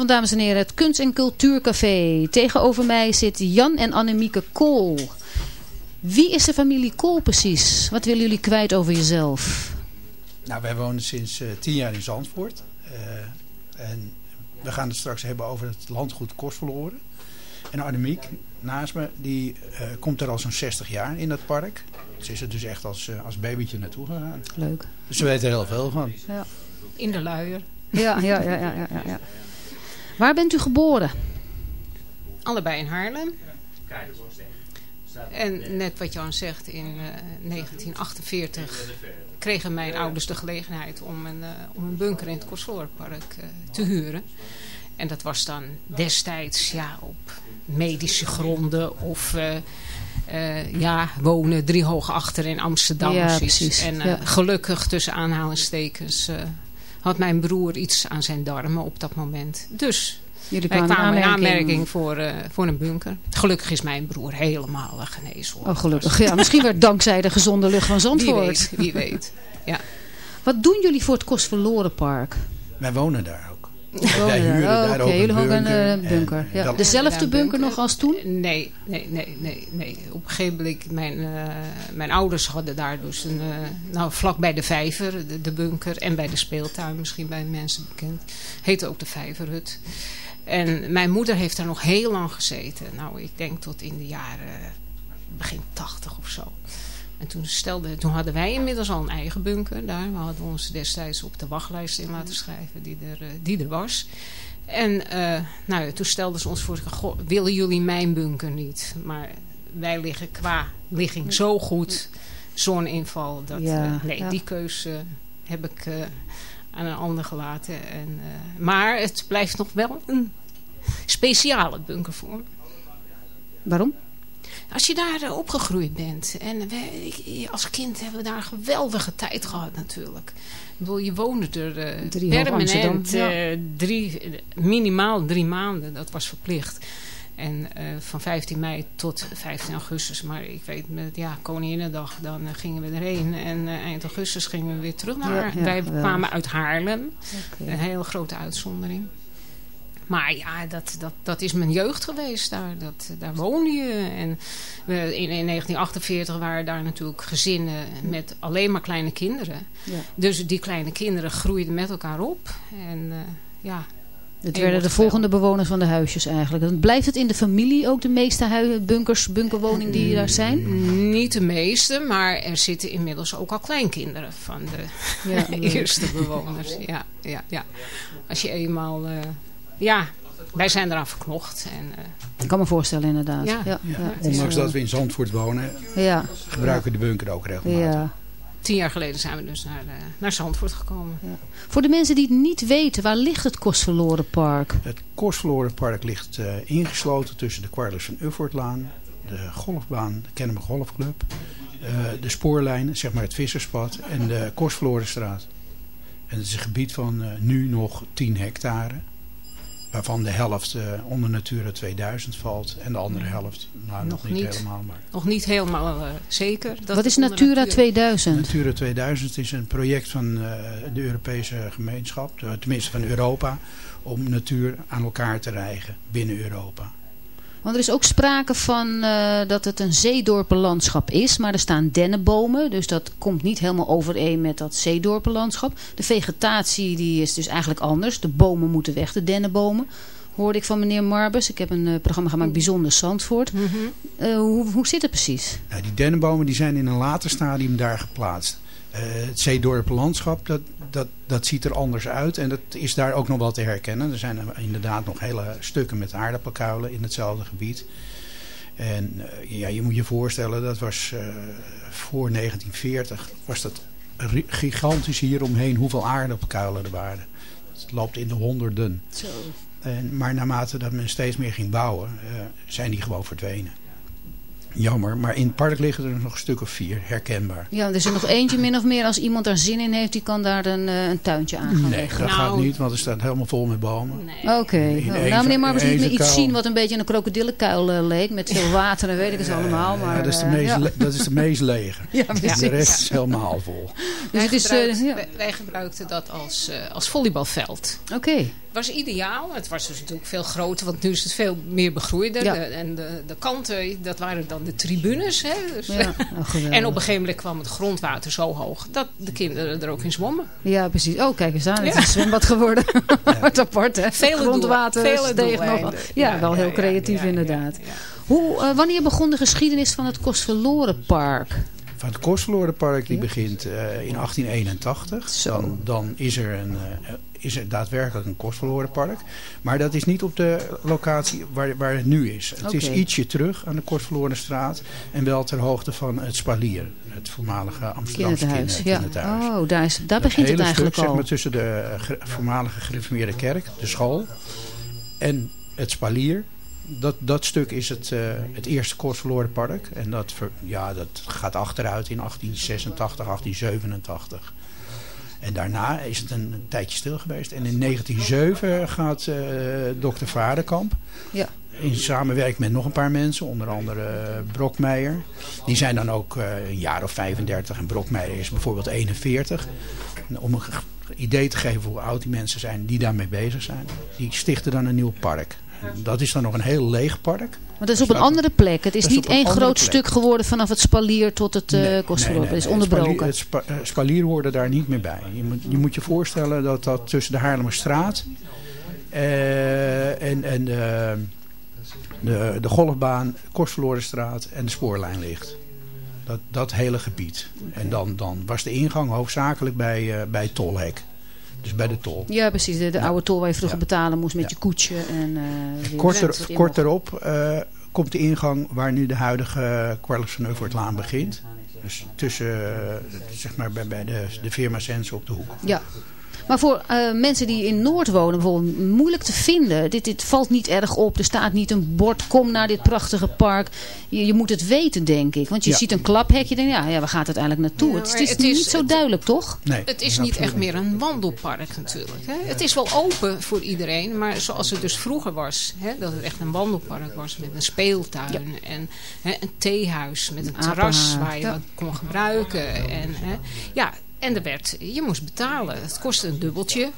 Goedenavond dames en heren, het Kunst- en Cultuurcafé. Tegenover mij zit Jan en Annemieke Kool. Wie is de familie Kool precies? Wat willen jullie kwijt over jezelf? Nou, wij wonen sinds eh, tien jaar in Zandvoort. Eh, en we gaan het straks hebben over het landgoed Kostverloren. En Annemiek, naast me, die eh, komt er al zo'n 60 jaar in dat park. Ze is er dus echt als, als babytje naartoe gegaan. Leuk. Dus ze weet er heel veel van. Ja, In de luier. ja, ja, ja, ja, ja, ja. Waar bent u geboren? Allebei in Haarlem. En net wat Jan zegt, in eh, 1948 kregen mijn ouders de gelegenheid om een, eh, om een bunker in het Kostverlorenpark eh te huren. En dat was dan destijds ja, op medische gronden of eh, eh, ja, wonen drie hoog achter in Amsterdam. Ja, precies. En eh, Ja. gelukkig, tussen aanhalingstekens, eh, had mijn broer iets aan zijn darmen op dat moment. Dus Jullie wij kwamen in aanmerking. aanmerking voor, eh, voor een bunker. Gelukkig is mijn broer helemaal genezen. hoor. Oh, gelukkig. Ja, misschien werd dankzij de gezonde lucht van Wie Zandvoort. weet, wie weet. Ja. Wat doen jullie voor het Kostverlorenpark? Wij wonen daar Wij daar. huren Oh, daar Oké, ook een jullie hebben een bunker. eh, bunker. Ja. Dezelfde bunker nog als toen? Nee, nee, nee, nee, nee. Op een gegeven moment, mijn, eh, mijn ouders hadden daar dus een, eh, nou vlak bij de vijver, de, de bunker en bij de speeltuin, misschien bij mensen bekend, heette ook de vijverhut. En mijn moeder heeft daar nog heel lang gezeten. Nou, ik denk tot in de jaren begin tachtig of zo. En toen, stelde, toen hadden wij inmiddels al een eigen bunker daar. We hadden ons destijds op de wachtlijst in laten schrijven die er, eh, die er was. En eh, nou, ja, toen stelden ze ons voor, goh, willen jullie mijn bunker niet? Maar wij liggen qua ligging zo goed, zoninval. Dat, Ja, eh, nee, ja. die keuze heb ik aan een ander gelaten. En, maar het blijft nog wel een speciale bunker voor me. Waarom? Als je daar eh, opgegroeid bent. En we, ik- als kind hebben we daar een geweldige tijd gehad natuurlijk. Ik bedoel, je woonde er eh, Drie permanent ja. eh, drie, eh, minimaal drie maanden. Dat was verplicht. En eh, van 15 mei tot 15 augustus. Maar ik weet met ja, Koninginnedag, dan eh, gingen we erheen. En eh, eind augustus gingen we weer terug naar Ja, Wij kwamen uit Haarlem. Een hele grote uitzondering. Maar ja, dat, dat, dat is mijn jeugd geweest daar. Dat, daar woonde je. En we, in, in 1948 waren daar natuurlijk gezinnen met alleen maar kleine kinderen. Ja. Dus die kleine kinderen groeiden met elkaar op. En eh, ja, Het werden de volgende bewoners van de huisjes eigenlijk. Dan blijft het in de familie ook de meeste bunkers, bunkerwoningen die daar zijn? niet de meeste, maar er zitten inmiddels ook al kleinkinderen van de Ja, eerste bewoners. Ja, ja, ja. Als je eenmaal... eh, ja, wij zijn eraan verknocht. En, eh, Ik kan me voorstellen inderdaad. Ja. ja, Ja. ja, het is, Ondanks dat we in Zandvoort wonen, Ja, gebruiken we de bunker ook regelmatig. ja. tien jaar geleden zijn we dus naar, eh, naar Zandvoort gekomen. Voor de mensen die het niet weten, waar ligt het Kostverlorenpark? Het Kostverlorenpark ligt eh, ingesloten tussen de Quarles van Uffortlaan, de golfbaan, de Kennemer Golfclub, eh, de spoorlijn, zeg maar het Visserspad en de Kostverlorenstraat. En het is een gebied van eh, nu nog 10 hectare, waarvan de helft eh, onder Natura 2000 valt en de andere helft, nou nog, Nog niet, niet. helemaal, maar... Nog niet helemaal eh, zeker. Dat Wat is Natura 2000? Natura 2000 is een project van eh, de Europese gemeenschap, tenminste van Europa, om natuur aan elkaar te rijgen binnen Europa. Want er is ook sprake van eh, dat het een zeedorpenlandschap is, maar er staan dennenbomen. Dus dat komt niet helemaal overeen met dat zeedorpenlandschap. De vegetatie die is dus eigenlijk anders. De bomen moeten weg, de dennenbomen. Hoorde ik van meneer Marbus. Ik heb een eh, programma gemaakt Bijzonder Zandvoort. Mhm. Eh, hoe, hoe zit het precies? Nou, die dennenbomen die zijn in een later stadium daar geplaatst. Eh, het zeedorpenlandschap, dat, dat, dat ziet er anders uit en dat is daar ook nog wel te herkennen. Er zijn inderdaad nog hele stukken met aardappelkuilen in hetzelfde gebied. En eh, ja, je moet je voorstellen, dat was eh, voor 1940, was dat gigantisch hieromheen hoeveel aardappelkuilen er waren. Het loopt in de honderden. Zo. En, maar naarmate dat men steeds meer ging bouwen, zijn die gewoon verdwenen. Jammer, maar in het park liggen er nog een stuk of vier, herkenbaar. Ja, er is er nog eentje min of meer. Als iemand daar zin in heeft, die kan daar een, eh, een tuintje aan gaan Nee, leggen. dat Nou, gaat niet, want er staat helemaal vol met bomen. Nee. Oké. In Nou, nou, meneer Marbers liet me iets zien wat een beetje een krokodillenkuil eh, leek. Met veel water en weet ik het allemaal. Maar, ja, dat, is de eh, meest ja. dat is de meest lege. Ja, precies. de rest is helemaal vol. Dus Wij, het is, eh, gebruikten, ja. wij, wij gebruikten dat als, eh, als volleybalveld. Oké. Het was ideaal. Het was dus natuurlijk veel groter, want nu is het veel meer begroeider. Ja. De- en de, de kanten, dat waren dan de tribunes. Hè? Dus, Ja, oh, en op een gegeven moment kwam het grondwater zo hoog dat de kinderen er ook in zwommen. Ja, ja, Oh, kijk eens aan. Het Ja. is een zwembad geworden. Wat apart, hè? Vele Grondwater doel- steeg nog. Ja, wel heel ja, creatief ja, inderdaad. ja, ja. Hoe, eh, wanneer begon de geschiedenis van het Kostverlorenpark? Van het Kostverlorenpark die begint eh, in 1881. Zo. Dan, dan is, er een, eh, is er daadwerkelijk een Kostverlorenpark. Maar dat is niet op de locatie waar, waar het nu is. Het is ietsje terug aan de Kostverlorenstraat. En wel ter hoogte van het Spalier. Het voormalige Amsterdamse Kinderthuis. kinder- Ja. Oh, daar, is, daar Dat begint het eigenlijk stuk, al. Zeg maar, tussen de eh, voormalige gereformeerde kerk, de school, en het spalier. dat, dat stuk is het, eh, het eerste Kortverloren park. En dat, ver- ja, dat gaat achteruit in 1886, 1887. En daarna is het een, een tijdje stil geweest. En in 1907 gaat eh dokter Varenkamp Ja. in samenwerking met nog een paar mensen, onder andere eh, Brokmeijer. Die zijn dan ook eh, een jaar of 35 en Brokmeijer is bijvoorbeeld 41. En Om een idee te geven hoe oud die mensen zijn die daarmee bezig zijn. Die stichten dan een nieuw park. Dat is dan nog een heel leeg park. Maar dat is op een andere plek. Het is niet één groot plek. stuk geworden vanaf het spalier tot het eh Nee, nee, is onderbroken. Het spalier, het spa- eh, spalier hoorde daar niet meer bij. Je moet je, moet je voorstellen dat dat tussen de Haarlemmerstraat eh, en, en de, de, de golfbaan, Kostverlorenstraat en de spoorlijn ligt. Dat, dat hele gebied. En dan, dan was de ingang hoofdzakelijk bij, eh, bij tolhek. Dus bij de tol. Ja, precies. De, de oude tol waar je vroeger betalen moest met je koetsje. En, eh, Kort, rent wat in kort mocht. erop eh, komt de ingang waar nu de huidige Quarles van Laan begint. Dus tussen, eh, zeg maar bij, bij de, de firma Sense op de hoek. Ja. Maar voor eh, mensen die in Noord wonen, bijvoorbeeld moeilijk te vinden. Dit, dit valt niet erg op. Er staat niet een bord, kom naar dit prachtige park. Je, je moet het weten, denk ik. Want je Ja. ziet een klaphekje, denk je, ja, ja, waar gaat het eigenlijk naartoe? Ja, het, is het is- niet zo het- duidelijk, toch? Nee, Het is niet echt meer een wandelpark natuurlijk. Hè? Het is wel open voor iedereen, maar zoals het dus vroeger was, hè, dat het echt een wandelpark was met een speeltuin en hè, een theehuis met een terras Apenhaag, waar je ja. wat kon gebruiken. En, hè, ja, en er werd, je moest betalen. Het kostte een dubbeltje.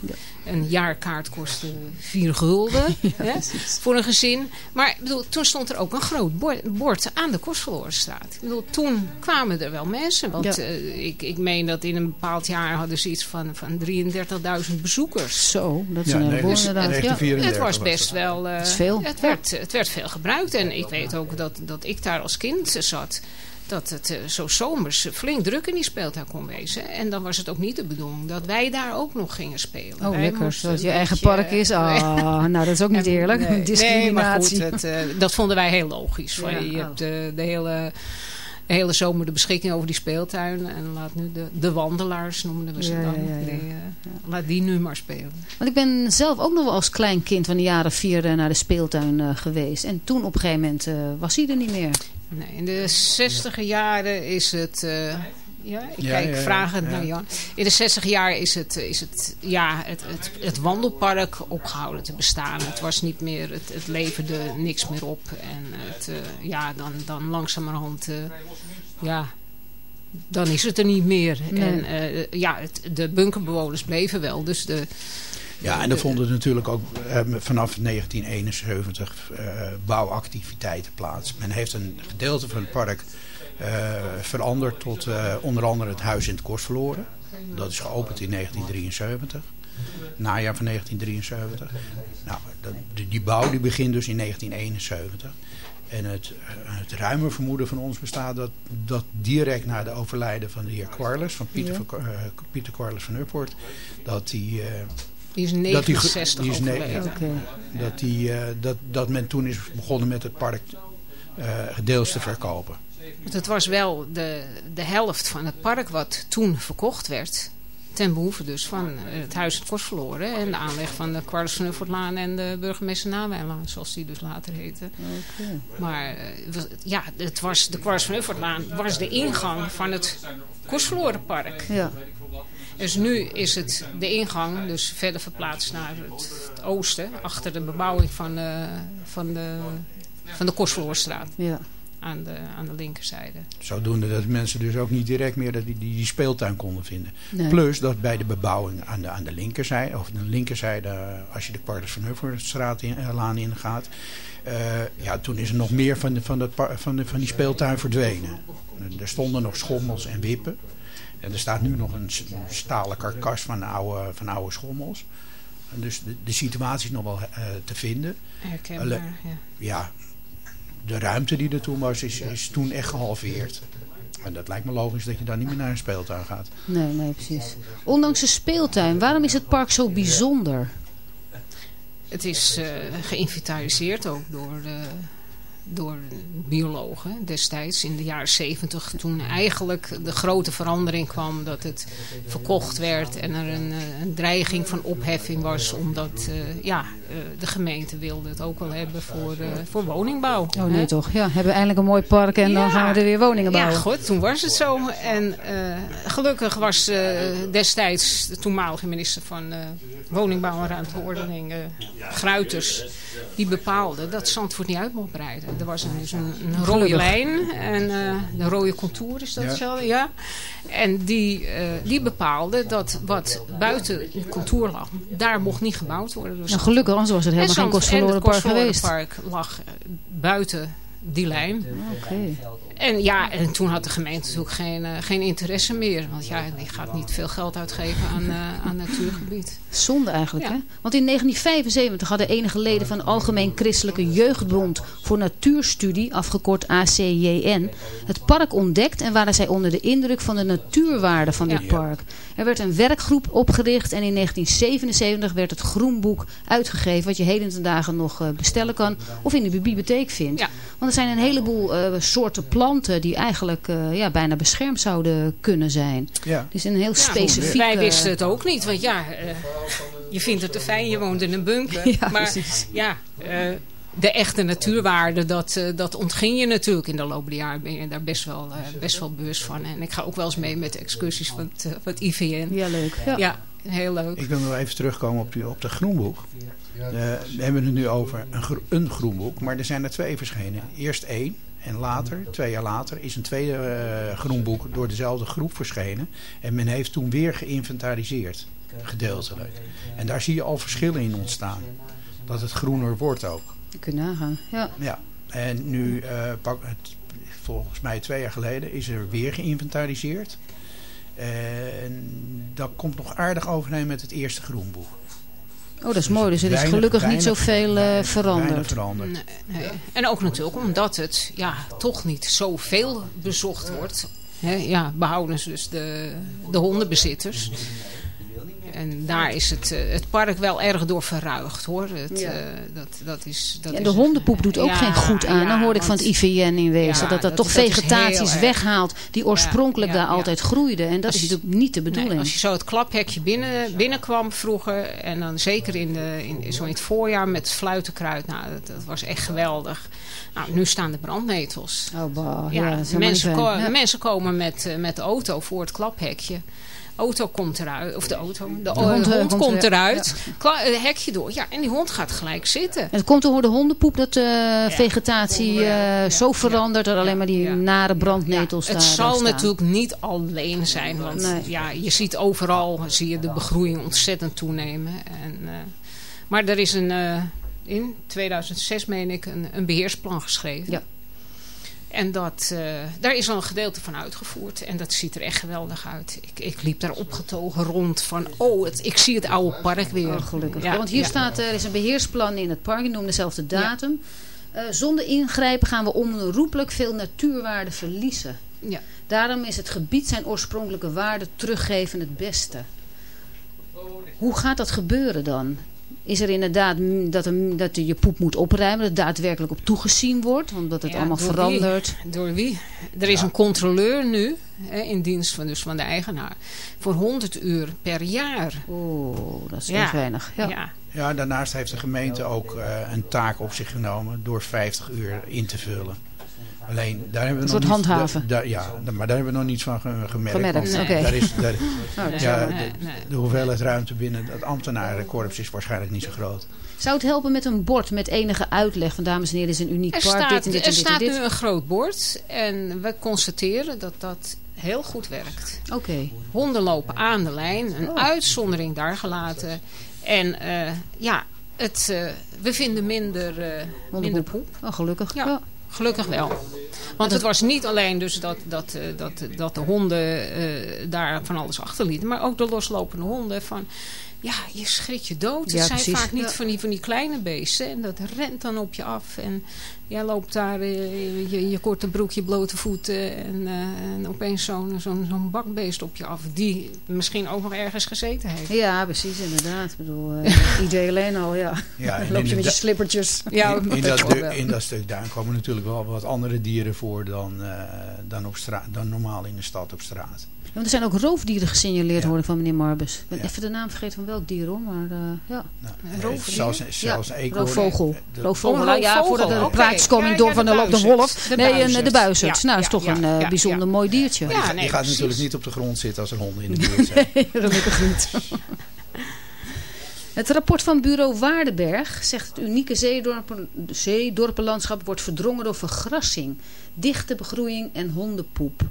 Een jaarkaart kostte vier gulden hè, voor een gezin. Maar ik bedoel, toen stond er ook een groot bord, bord aan de Kostverlorenstraat. Ik bedoel, toen kwamen er wel mensen. Want Ja. eh, ik, ik meen dat in een bepaald jaar hadden ze iets van, van 33.000 bezoekers. Zo, dat is Ja, een dus inderdaad. Ja. 1934 Het was best wel... eh, veel. Het werd, het werd veel gebruikt. En ik weet ook dat, dat ik daar als kind zat. Dat het eh, zo zomers flink druk in die speeltuin kon wezen. En dan was het ook niet de bedoeling dat wij daar ook nog gingen spelen. Oh, Wij lekker. moesten Zoals je eigen beetje, park is. eh, Ah, nou, dat is ook niet eerlijk. Nee, Discriminatie. Nee, maar goed, het, eh, dat vonden wij heel logisch. Ja, je oh. hebt de, de, hele, de hele zomer de beschikking over die speeltuin. En laat nu de, de wandelaars, noemden we ze Ja, dan. ja, ja. Die, eh, laat die nu maar spelen. Want ik ben zelf ook nog wel als klein kind van de jaren vier eh, naar de speeltuin eh, geweest. En toen op een gegeven moment eh, was hij er niet meer. Nee, in de zestiger jaren is het... eh, ja, ik Ja, kijk ja, ja, vragend ja. naar Jan. In de 60 jaar is het, is het, ja, het, het, het wandelpark opgehouden te bestaan. Het was niet meer, het, het leverde niks meer op. En het, eh, ja, dan, dan langzamerhand, eh, ja, dan is het er niet meer. Nee. En eh, ja, het, de bunkerbewoners bleven wel. Dus de, Ja, en er vonden natuurlijk ook eh, vanaf 1971 eh, bouwactiviteiten plaats. Men heeft een gedeelte van het park eh, veranderd tot onder andere het huis in het Kors verloren. Dat is geopend in 1973. Najaar van 1973. Nou, dat, die, bouw die begint dus in 1971. En het, het ruime vermoeden van ons bestaat dat, dat direct na de overlijden van de heer Quarles, van Pieter, Ja. van, Pieter Quarles van Upport, dat die... die is Dat die ge- 69 die is ne- overleden. Oké. dat, die, eh, dat, dat men toen is begonnen met het park eh, deels te verkopen. Want het was wel de, de helft van het park wat toen verkocht werd. Ten behoeve dus van eh, het Huis het verloren. En de aanleg van de Uffortlaan en de Burgemeester Nawijnlaan. Zoals die dus later heette. Maar ja, het was, de Uffortlaan was de ingang van het Korsverlorenpark. Ja. Dus nu is het de ingang dus verder verplaatst naar het, het oosten. Achter de bebouwing van de, van de, van de Korsverlorenstraat. Ja. Aan de, aan de linkerzijde. Zodoende dat mensen dus ook niet direct meer die, die, die speeltuin konden vinden. Nee. Plus dat bij de bebouwing aan de, aan de linkerzijde, of de linkerzijde, eh, als je de Quarles van Hufferstraat in, eh, laan ingaat, eh, ja, toen is er nog meer van, de, van, dat, van, de, van die speeltuin verdwenen. Er stonden nog schommels en wippen. En er staat nu nog een, stalen karkas van oude, van oude schommels. En dus de, de situatie is nog wel eh, te vinden. Herkenbaar, Alle- ja. ja, de ruimte die er toen was, is, is toen echt gehalveerd. En dat lijkt me logisch dat je dan niet meer naar een speeltuin gaat. Nee, nee, precies. Ondanks de speeltuin, waarom is het park zo bijzonder? Het is eh, geïnventariseerd ook door de, door biologen destijds in de jaren 70. Toen eigenlijk de grote verandering kwam dat het verkocht werd en er een, eh, een dreiging van opheffing was. Omdat eh, ja, de gemeente wilde het ook wel hebben voor, eh, voor woningbouw. Oh hè. nee toch. Ja, hebben we eindelijk een mooi park en dan gaan we er weer woningen bouwen. Ja, goed, toen was het zo. En eh, gelukkig was eh, destijds de toenmalige minister van eh, Woningbouw en Ruimteordening, eh Gruiters, die bepaalde dat Zandvoort niet uit mocht breiden. Er was een, dus een, een rode Gelukkig. lijn en eh, de rode contour is dat Ja. zo, ja. En die, eh, die bepaalde dat wat buiten het contour lag, daar mocht niet gebouwd worden. Dus Nou, gelukkig, anders was het helemaal geen Zand- kostverloren en het park geweest. Kostverloren park lag eh, buiten die lijn. Oké. En ja, en toen had de gemeente natuurlijk geen, eh, geen interesse meer. Want ja, die gaat niet veel geld uitgeven aan, eh, aan natuurgebied. Zonde eigenlijk, Ja. hè? Want in 1975 hadden enige leden van Algemeen Christelijke Jeugdbond voor Natuurstudie, afgekort ACJN, het park ontdekt en waren zij onder de indruk van de natuurwaarde van dit Ja. park. Er werd een werkgroep opgericht en in 1977 werd het Groenboek uitgegeven, wat je heden ten dagen nog eh, bestellen kan of in de bibliotheek vindt. Ja. Want er zijn een heleboel soorten planten die eigenlijk eh, ja, bijna beschermd zouden kunnen zijn. Ja. Is een heel Ja, specifiek... wij wisten het ook niet. Want ja, eh, je vindt het te fijn, je woont in een bunker. Ja, maar precies. ja, eh, de echte natuurwaarde, dat, dat ontging je natuurlijk. In de loop der jaren ben je daar best wel, eh, best wel bewust van. En ik ga ook wel eens mee met excursies van het, van het IVN. Ja, leuk. Ja. Ja, heel leuk. Ik wil nog even terugkomen op, die, op de groenboek. Eh, we hebben het nu over een, gro- een groenboek, maar er zijn er twee verschenen. Eerst één en later, twee jaar later, is een tweede eh, groenboek door dezelfde groep verschenen. En men heeft toen weer geïnventariseerd, gedeeltelijk. En daar zie je al verschillen in ontstaan. Dat het groener wordt ook. Je kunt nagaan. Ja. Ja, en nu, eh, pak het, volgens mij twee jaar geleden, is er weer geïnventariseerd. En dat komt nog aardig overeen met het eerste groenboek. Oh, dat is mooi. Dus er is Weinig- gelukkig niet zoveel eh, weinig veranderd. veranderd. Nee, nee. En ook natuurlijk omdat het ja, toch niet zoveel bezocht wordt. Hè, ja, behoudens dus de, de hondenbezitters. En daar is het, eh, het park wel erg door verruigd hoor. Het, Ja. eh, dat, dat is, dat en is- de hondenpoep doet ook Ja, geen goed aan. ja, dan hoorde ik van het IVN in wezen. Ja, dat dat dat- toch vegetaties weghaalt die oorspronkelijk Ja, ja, daar ja. altijd groeiden. En dat Als- is natuurlijk niet de bedoeling. Nee, als je zo het klaphekje binnen, binnenkwam vroeger. En dan zeker in, de, in, zo in het voorjaar met fluitenkruid. Nou, dat, dat was echt geweldig. Nou, nu staan de brandnetels. oh, bah, ja, Ja, mensen, ko-. Ja. mensen komen met, eh, met de auto voor het klaphekje. Auto komt eruit, of de auto, de, hond, eh, hond komt komt er- eruit. Kla- eh, hekje door, ja, en die hond gaat gelijk zitten. En het komt door de hondenpoep dat de vegetatie eh, zo verandert dat alleen maar die Ja. nare brandnetels het daar zal staan. natuurlijk niet alleen zijn, want Nee. ja, je ziet overal zie je de begroeiing ontzettend toenemen. En, maar er is een, in 2006 meen ik een, een beheersplan geschreven. Ja. En dat, eh, daar is al een gedeelte van uitgevoerd. En dat ziet er echt geweldig uit. Ik, ik liep daar opgetogen rond van, oh, het, ik zie het oude park weer. Oh, gelukkig. Ja, want hier ja. staat, er is een beheersplan in het park. Ik noem dezelfde datum. Eh, zonder ingrijpen gaan we onherroepelijk veel natuurwaarde verliezen. Ja. Daarom is het gebied zijn oorspronkelijke waarde teruggeven het beste. Hoe gaat dat gebeuren dan? Is er inderdaad dat, er, dat je poep moet opruimen, dat er daadwerkelijk op toegezien wordt, omdat het Ja, allemaal door wie? verandert? Door wie? Er is een controleur nu, hè, in dienst van, dus van de eigenaar, voor 100 uur per jaar. Oh, dat is Ja. echt weinig. Ja. Ja. Ja, daarnaast heeft de gemeente ook eh, een taak op zich genomen door 50 uur in te vullen. Alleen, daar hebben we Een nog soort niet- handhaven. da- da- ja, da- maar daar hebben we nog niets van ge- gemerkt. Gemerkt, daar is, daar, Nou, is ja. Nee, de, hoeveelheid ruimte binnen het ambtenarenkorps is waarschijnlijk niet zo groot. Zou het helpen met een bord met enige uitleg van dames en heren, dit is een uniek Er park, staat, dit en dit en er dit en staat dit? nu een groot bord en we constateren dat dat heel goed werkt. Oké. Honden lopen aan de lijn, een Oh. uitzondering daar gelaten. En eh, ja, het, eh, we vinden minder, eh, minder poep. Oh, gelukkig. Ja. Ja. Gelukkig wel. Want het was niet alleen dus dat, dat, eh, dat, dat de honden eh, daar van alles achterlieten. Maar ook de loslopende honden van... Ja, je schrikt je dood. Ja, het zijn precies. vaak niet Ja. van, die, van die kleine beesten. En dat rent dan op je af. En jij loopt daar eh, je, je korte broek, je blote voeten. En, eh, en opeens zo'n zo'n zo'n bakbeest op je af. Die misschien ook nog ergens gezeten heeft. Ja, precies, inderdaad. Ik bedoel, eh idee alleen al, ja. Ja, en loop je met je slippertjes. Ja, in, in, dat in dat stuk daar komen natuurlijk wel wat andere dieren voor dan, eh, dan, op straat, dan normaal in de stad op straat. Ja, want er zijn ook roofdieren gesignaleerd, Ja. hoor ik van meneer Marbus. Ik ben Ja. even de naam vergeten van welk dier, hoor. Maar eh, ja. Nou, roofdier? Zelfs, zelfs eekhoorn. roofvogel. de- Roofvogel, Oh, ja, ja, voordat er praatjes komen Ja, door ja, van de loopt wolf. De nee, een, de buizerd. Ja, nou, is ja, toch ja, een eh, ja, bijzonder ja. mooi diertje. Ja, die nee, gaat precies. natuurlijk niet op de grond zitten als er honden in de buurt zijn. Gelukkig niet. Het rapport van bureau Waardenberg zegt het unieke zeedorpen, zeedorpenlandschap wordt verdrongen door vergrassing, dichte begroeiing en hondenpoep.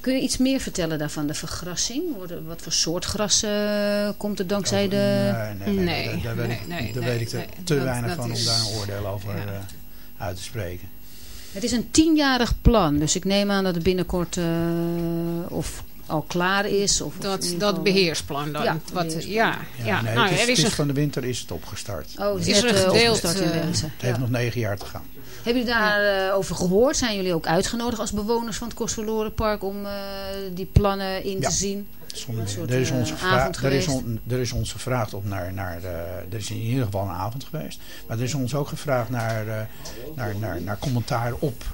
Kun je iets meer vertellen daarvan, de vergrassing? Worden- Wat voor soort gras eh, komt er dankzij de... Nee, nee, nee, Nee, daar, daar weet ik, nee, daar nee, weet ik te, nee. te Dat- weinig dat van om daar een oordeel over Ja. eh, uit te spreken. Het is een tienjarig plan, dus ik neem aan dat het binnenkort eh, of al klaar is. Of, Dat, dat geval- beheersplan dan. Ja, wat, beheersplan. ja, ja, Ja, nee, nou, het is, er het is een van de winter is het opgestart. Oh, het is, er Wensen. Het heeft Ja. nog negen jaar te gaan. Hebben jullie daarover gehoord? Zijn jullie ook uitgenodigd als bewoners van het Kostverlorenpark om eh, die plannen in Ja. te zien? Soort, er, is eh, gevraagd, er, is on- er is ons gevraagd om naar, naar de, er is in ieder geval een avond geweest. Maar er is ons ook gevraagd naar, eh, naar, naar, naar commentaar op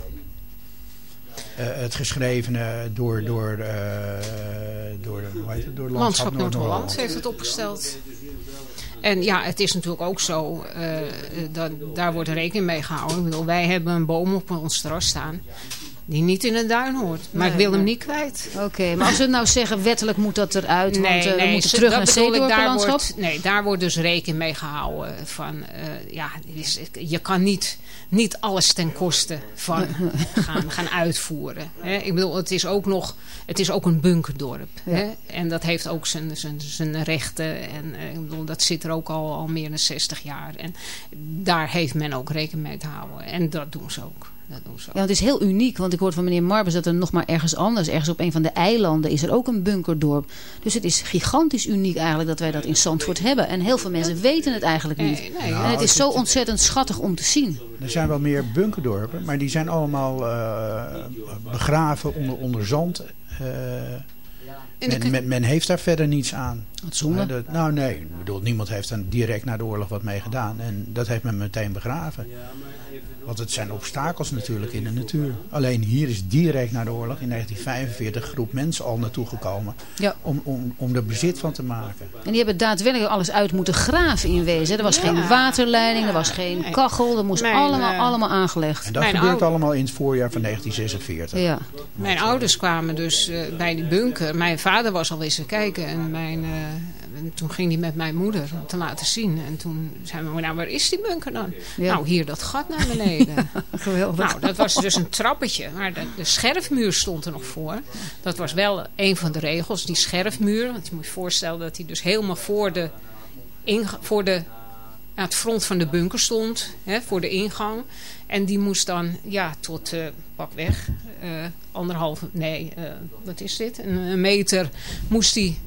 eh, het geschrevene door, door, eh, door, hoe heet het, door Landschap Noord-Holland. Noord-Holland heeft het opgesteld. En ja, het is natuurlijk ook zo, eh, dat, daar wordt rekening mee gehouden. Ik bedoel, wij hebben een boom op ons terras staan die niet in een duin hoort. Maar Nee, ik wil hem nee. niet kwijt. Oké, maar als we nou zeggen wettelijk moet dat eruit, want eh, we moeten terug naar zeedorpenlandschap. nee, daar wordt dus rekening mee gehouden. Van, eh, ja, je kan niet, niet alles ten koste van gaan, gaan uitvoeren. Hè. Ik bedoel, het is ook nog, het is ook een bunkerdorp. Ja. Hè. En dat heeft ook zijn, zijn, zijn rechten. En eh, ik bedoel, dat zit er ook al, al meer dan 60 jaar. En daar heeft men ook rekening mee te houden. En dat doen ze ook. Dat doen ze ook. Ja, het is heel uniek, want ik hoorde van meneer Marbus dat er nog maar ergens anders, ergens op een van de eilanden, is er ook een bunkerdorp. Dus het is gigantisch uniek eigenlijk dat wij dat in Zandvoort hebben. En heel veel mensen weten het eigenlijk niet. Nee, nee. en het is zo ontzettend schattig om te zien. Er zijn wel meer bunkerdorpen, maar die zijn allemaal eh, begraven onder, onder zand. Eh, En de- men, men, men heeft daar verder niets aan. Wat zonde. Dat- nou nee, ik bedoel, niemand heeft er direct na de oorlog wat mee gedaan. En dat heeft men meteen begraven. Want het zijn obstakels natuurlijk in de natuur. Alleen hier is direct na de oorlog in 1945 een groep mensen al naartoe gekomen. Ja. Om, om, om er bezit van te maken. En die hebben daadwerkelijk alles uit moeten graven in wezen. Er was Ja. geen waterleiding, er was geen Nee. kachel. Dat moest Mijn, allemaal, eh, allemaal aangelegd. En dat Mijn gebeurt oude- allemaal in het voorjaar van 1946. Ja. Mijn ouders kwamen dus eh, bij die bunker. Mijn vader was al eens te kijken. En, mijn, eh, en toen ging hij met mijn moeder om te laten zien. En toen zei mijn moeder, nou waar is die bunker dan? Ja. Nou hier dat gat naar beneden. Geweldig. nou dat was dus een trappetje. Maar de, de scherfmuur stond er nog voor. Dat was wel een van de regels. Die scherfmuur. Want je moet je voorstellen dat hij dus helemaal voor de... voor de aan het front van de bunker stond, hè, voor de ingang. En die moest dan, ja, tot eh pakweg, eh anderhalve, nee, eh, wat is dit? Een, een meter moest die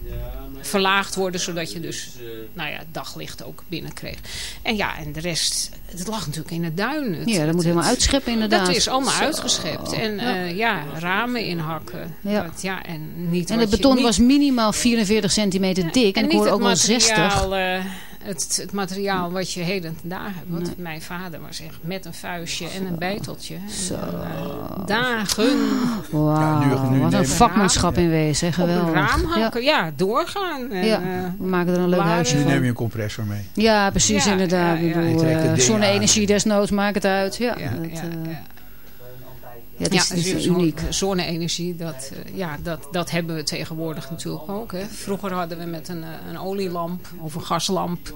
verlaagd worden, zodat je dus, nou ja, daglicht ook binnenkreeg. En ja, en de rest, het lag natuurlijk in het duin. Het- Ja, dat het- moet helemaal uitscheppen inderdaad. Dat is allemaal Zo. uitgeschept. En ja, ja ramen inhakken. Ja. Dat, ja, en niet En het je- beton niet- was minimaal 44 centimeter dik. En, ik hoorde het ook wel 60. materiaal, eh, het, het materiaal wat je heden ten dagen hebt. Want mijn vader was echt met een vuistje en een bijteltje. En Zo. eh, dagen Wauw, Ja, nu- nu wat een vakmanschap in wezen. op Geweldig. een raam ja. hakken. Ja, doorgaan. En, Ja, eh, we maken er een leuk huisje Nu van. neem je een compressor mee. Ja, precies Ja, inderdaad. Ik bedoel, eh, zonne-energie desnoods, maakt het uit. Ja, ja, dat, ja, het Ja, is, dus uniek. zon- Zonne-energie, dat, eh, ja, dat, dat hebben we tegenwoordig natuurlijk ook. Hè. Vroeger hadden we met een, eh, een olielamp of een gaslamp.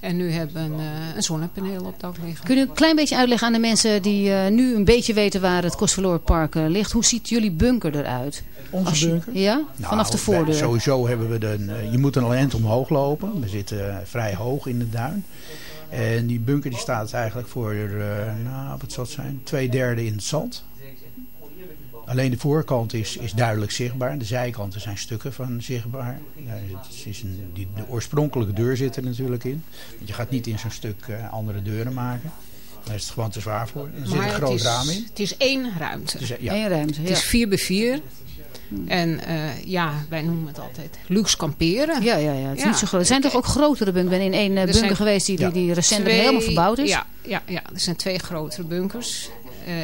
En nu hebben we een, eh, een zonnepaneel op het dak liggen. Kun je een klein beetje uitleggen aan de mensen die eh, nu een beetje weten waar het Kostverlorenpark eh, ligt? Hoe ziet jullie bunker eruit? Onze je- bunker? Ja? Nou, Vanaf de voordeur. Sowieso hebben we de, je moet een end omhoog lopen. We zitten vrij hoog in de duin. En die bunker die staat eigenlijk voor, nou wat zal het zijn, twee derde in het zand. Alleen de voorkant is, is duidelijk zichtbaar. De zijkanten zijn stukken van zichtbaar. Ja, het is een, die, de oorspronkelijke deur zit er natuurlijk in. Want je gaat niet in zo'n stuk eh, andere deuren maken. Daar is het gewoon te zwaar voor. Er zit een groot het is, raam in. Het is één ruimte. Eh, ja. Eén ruimte, Het ja. is 4 bij 4. En eh, ja, wij noemen het altijd luxe kamperen. Ja, ja, ja. Het is Ja. niet zo groot. Er zijn toch ook grotere bunkers. Ik ben in één eh, Er bunker zijn- geweest die, die, Ja. die recentelijk Twee- helemaal verbouwd is. Ja, ja, ja, er zijn twee grotere bunkers.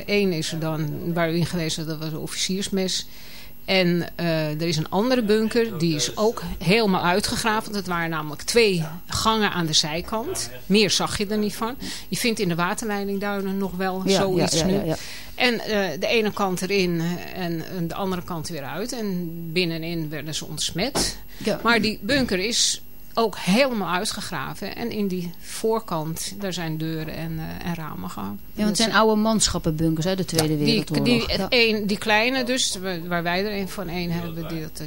Eén is er dan, waar u in geweest was, dat was een officiersmes. En eh, er is een andere bunker, die is ook helemaal uitgegraven. Het waren namelijk twee gangen aan de zijkant. Meer zag je er niet van. Je vindt in de waterleidingduinen nog wel Ja, zoiets ja, ja, nu. ja, ja. En eh, de ene kant erin en, en de andere kant weer uit. En binnenin werden ze ontsmet. Maar die bunker is ook helemaal uitgegraven. En in die voorkant, daar zijn deuren en, eh, en ramen gehangen. Ja, want het zijn oude manschappenbunkers uit de Tweede die, Wereldoorlog. die, Ja. een, die kleine dus, waar- wij er een van één hebben, die, dat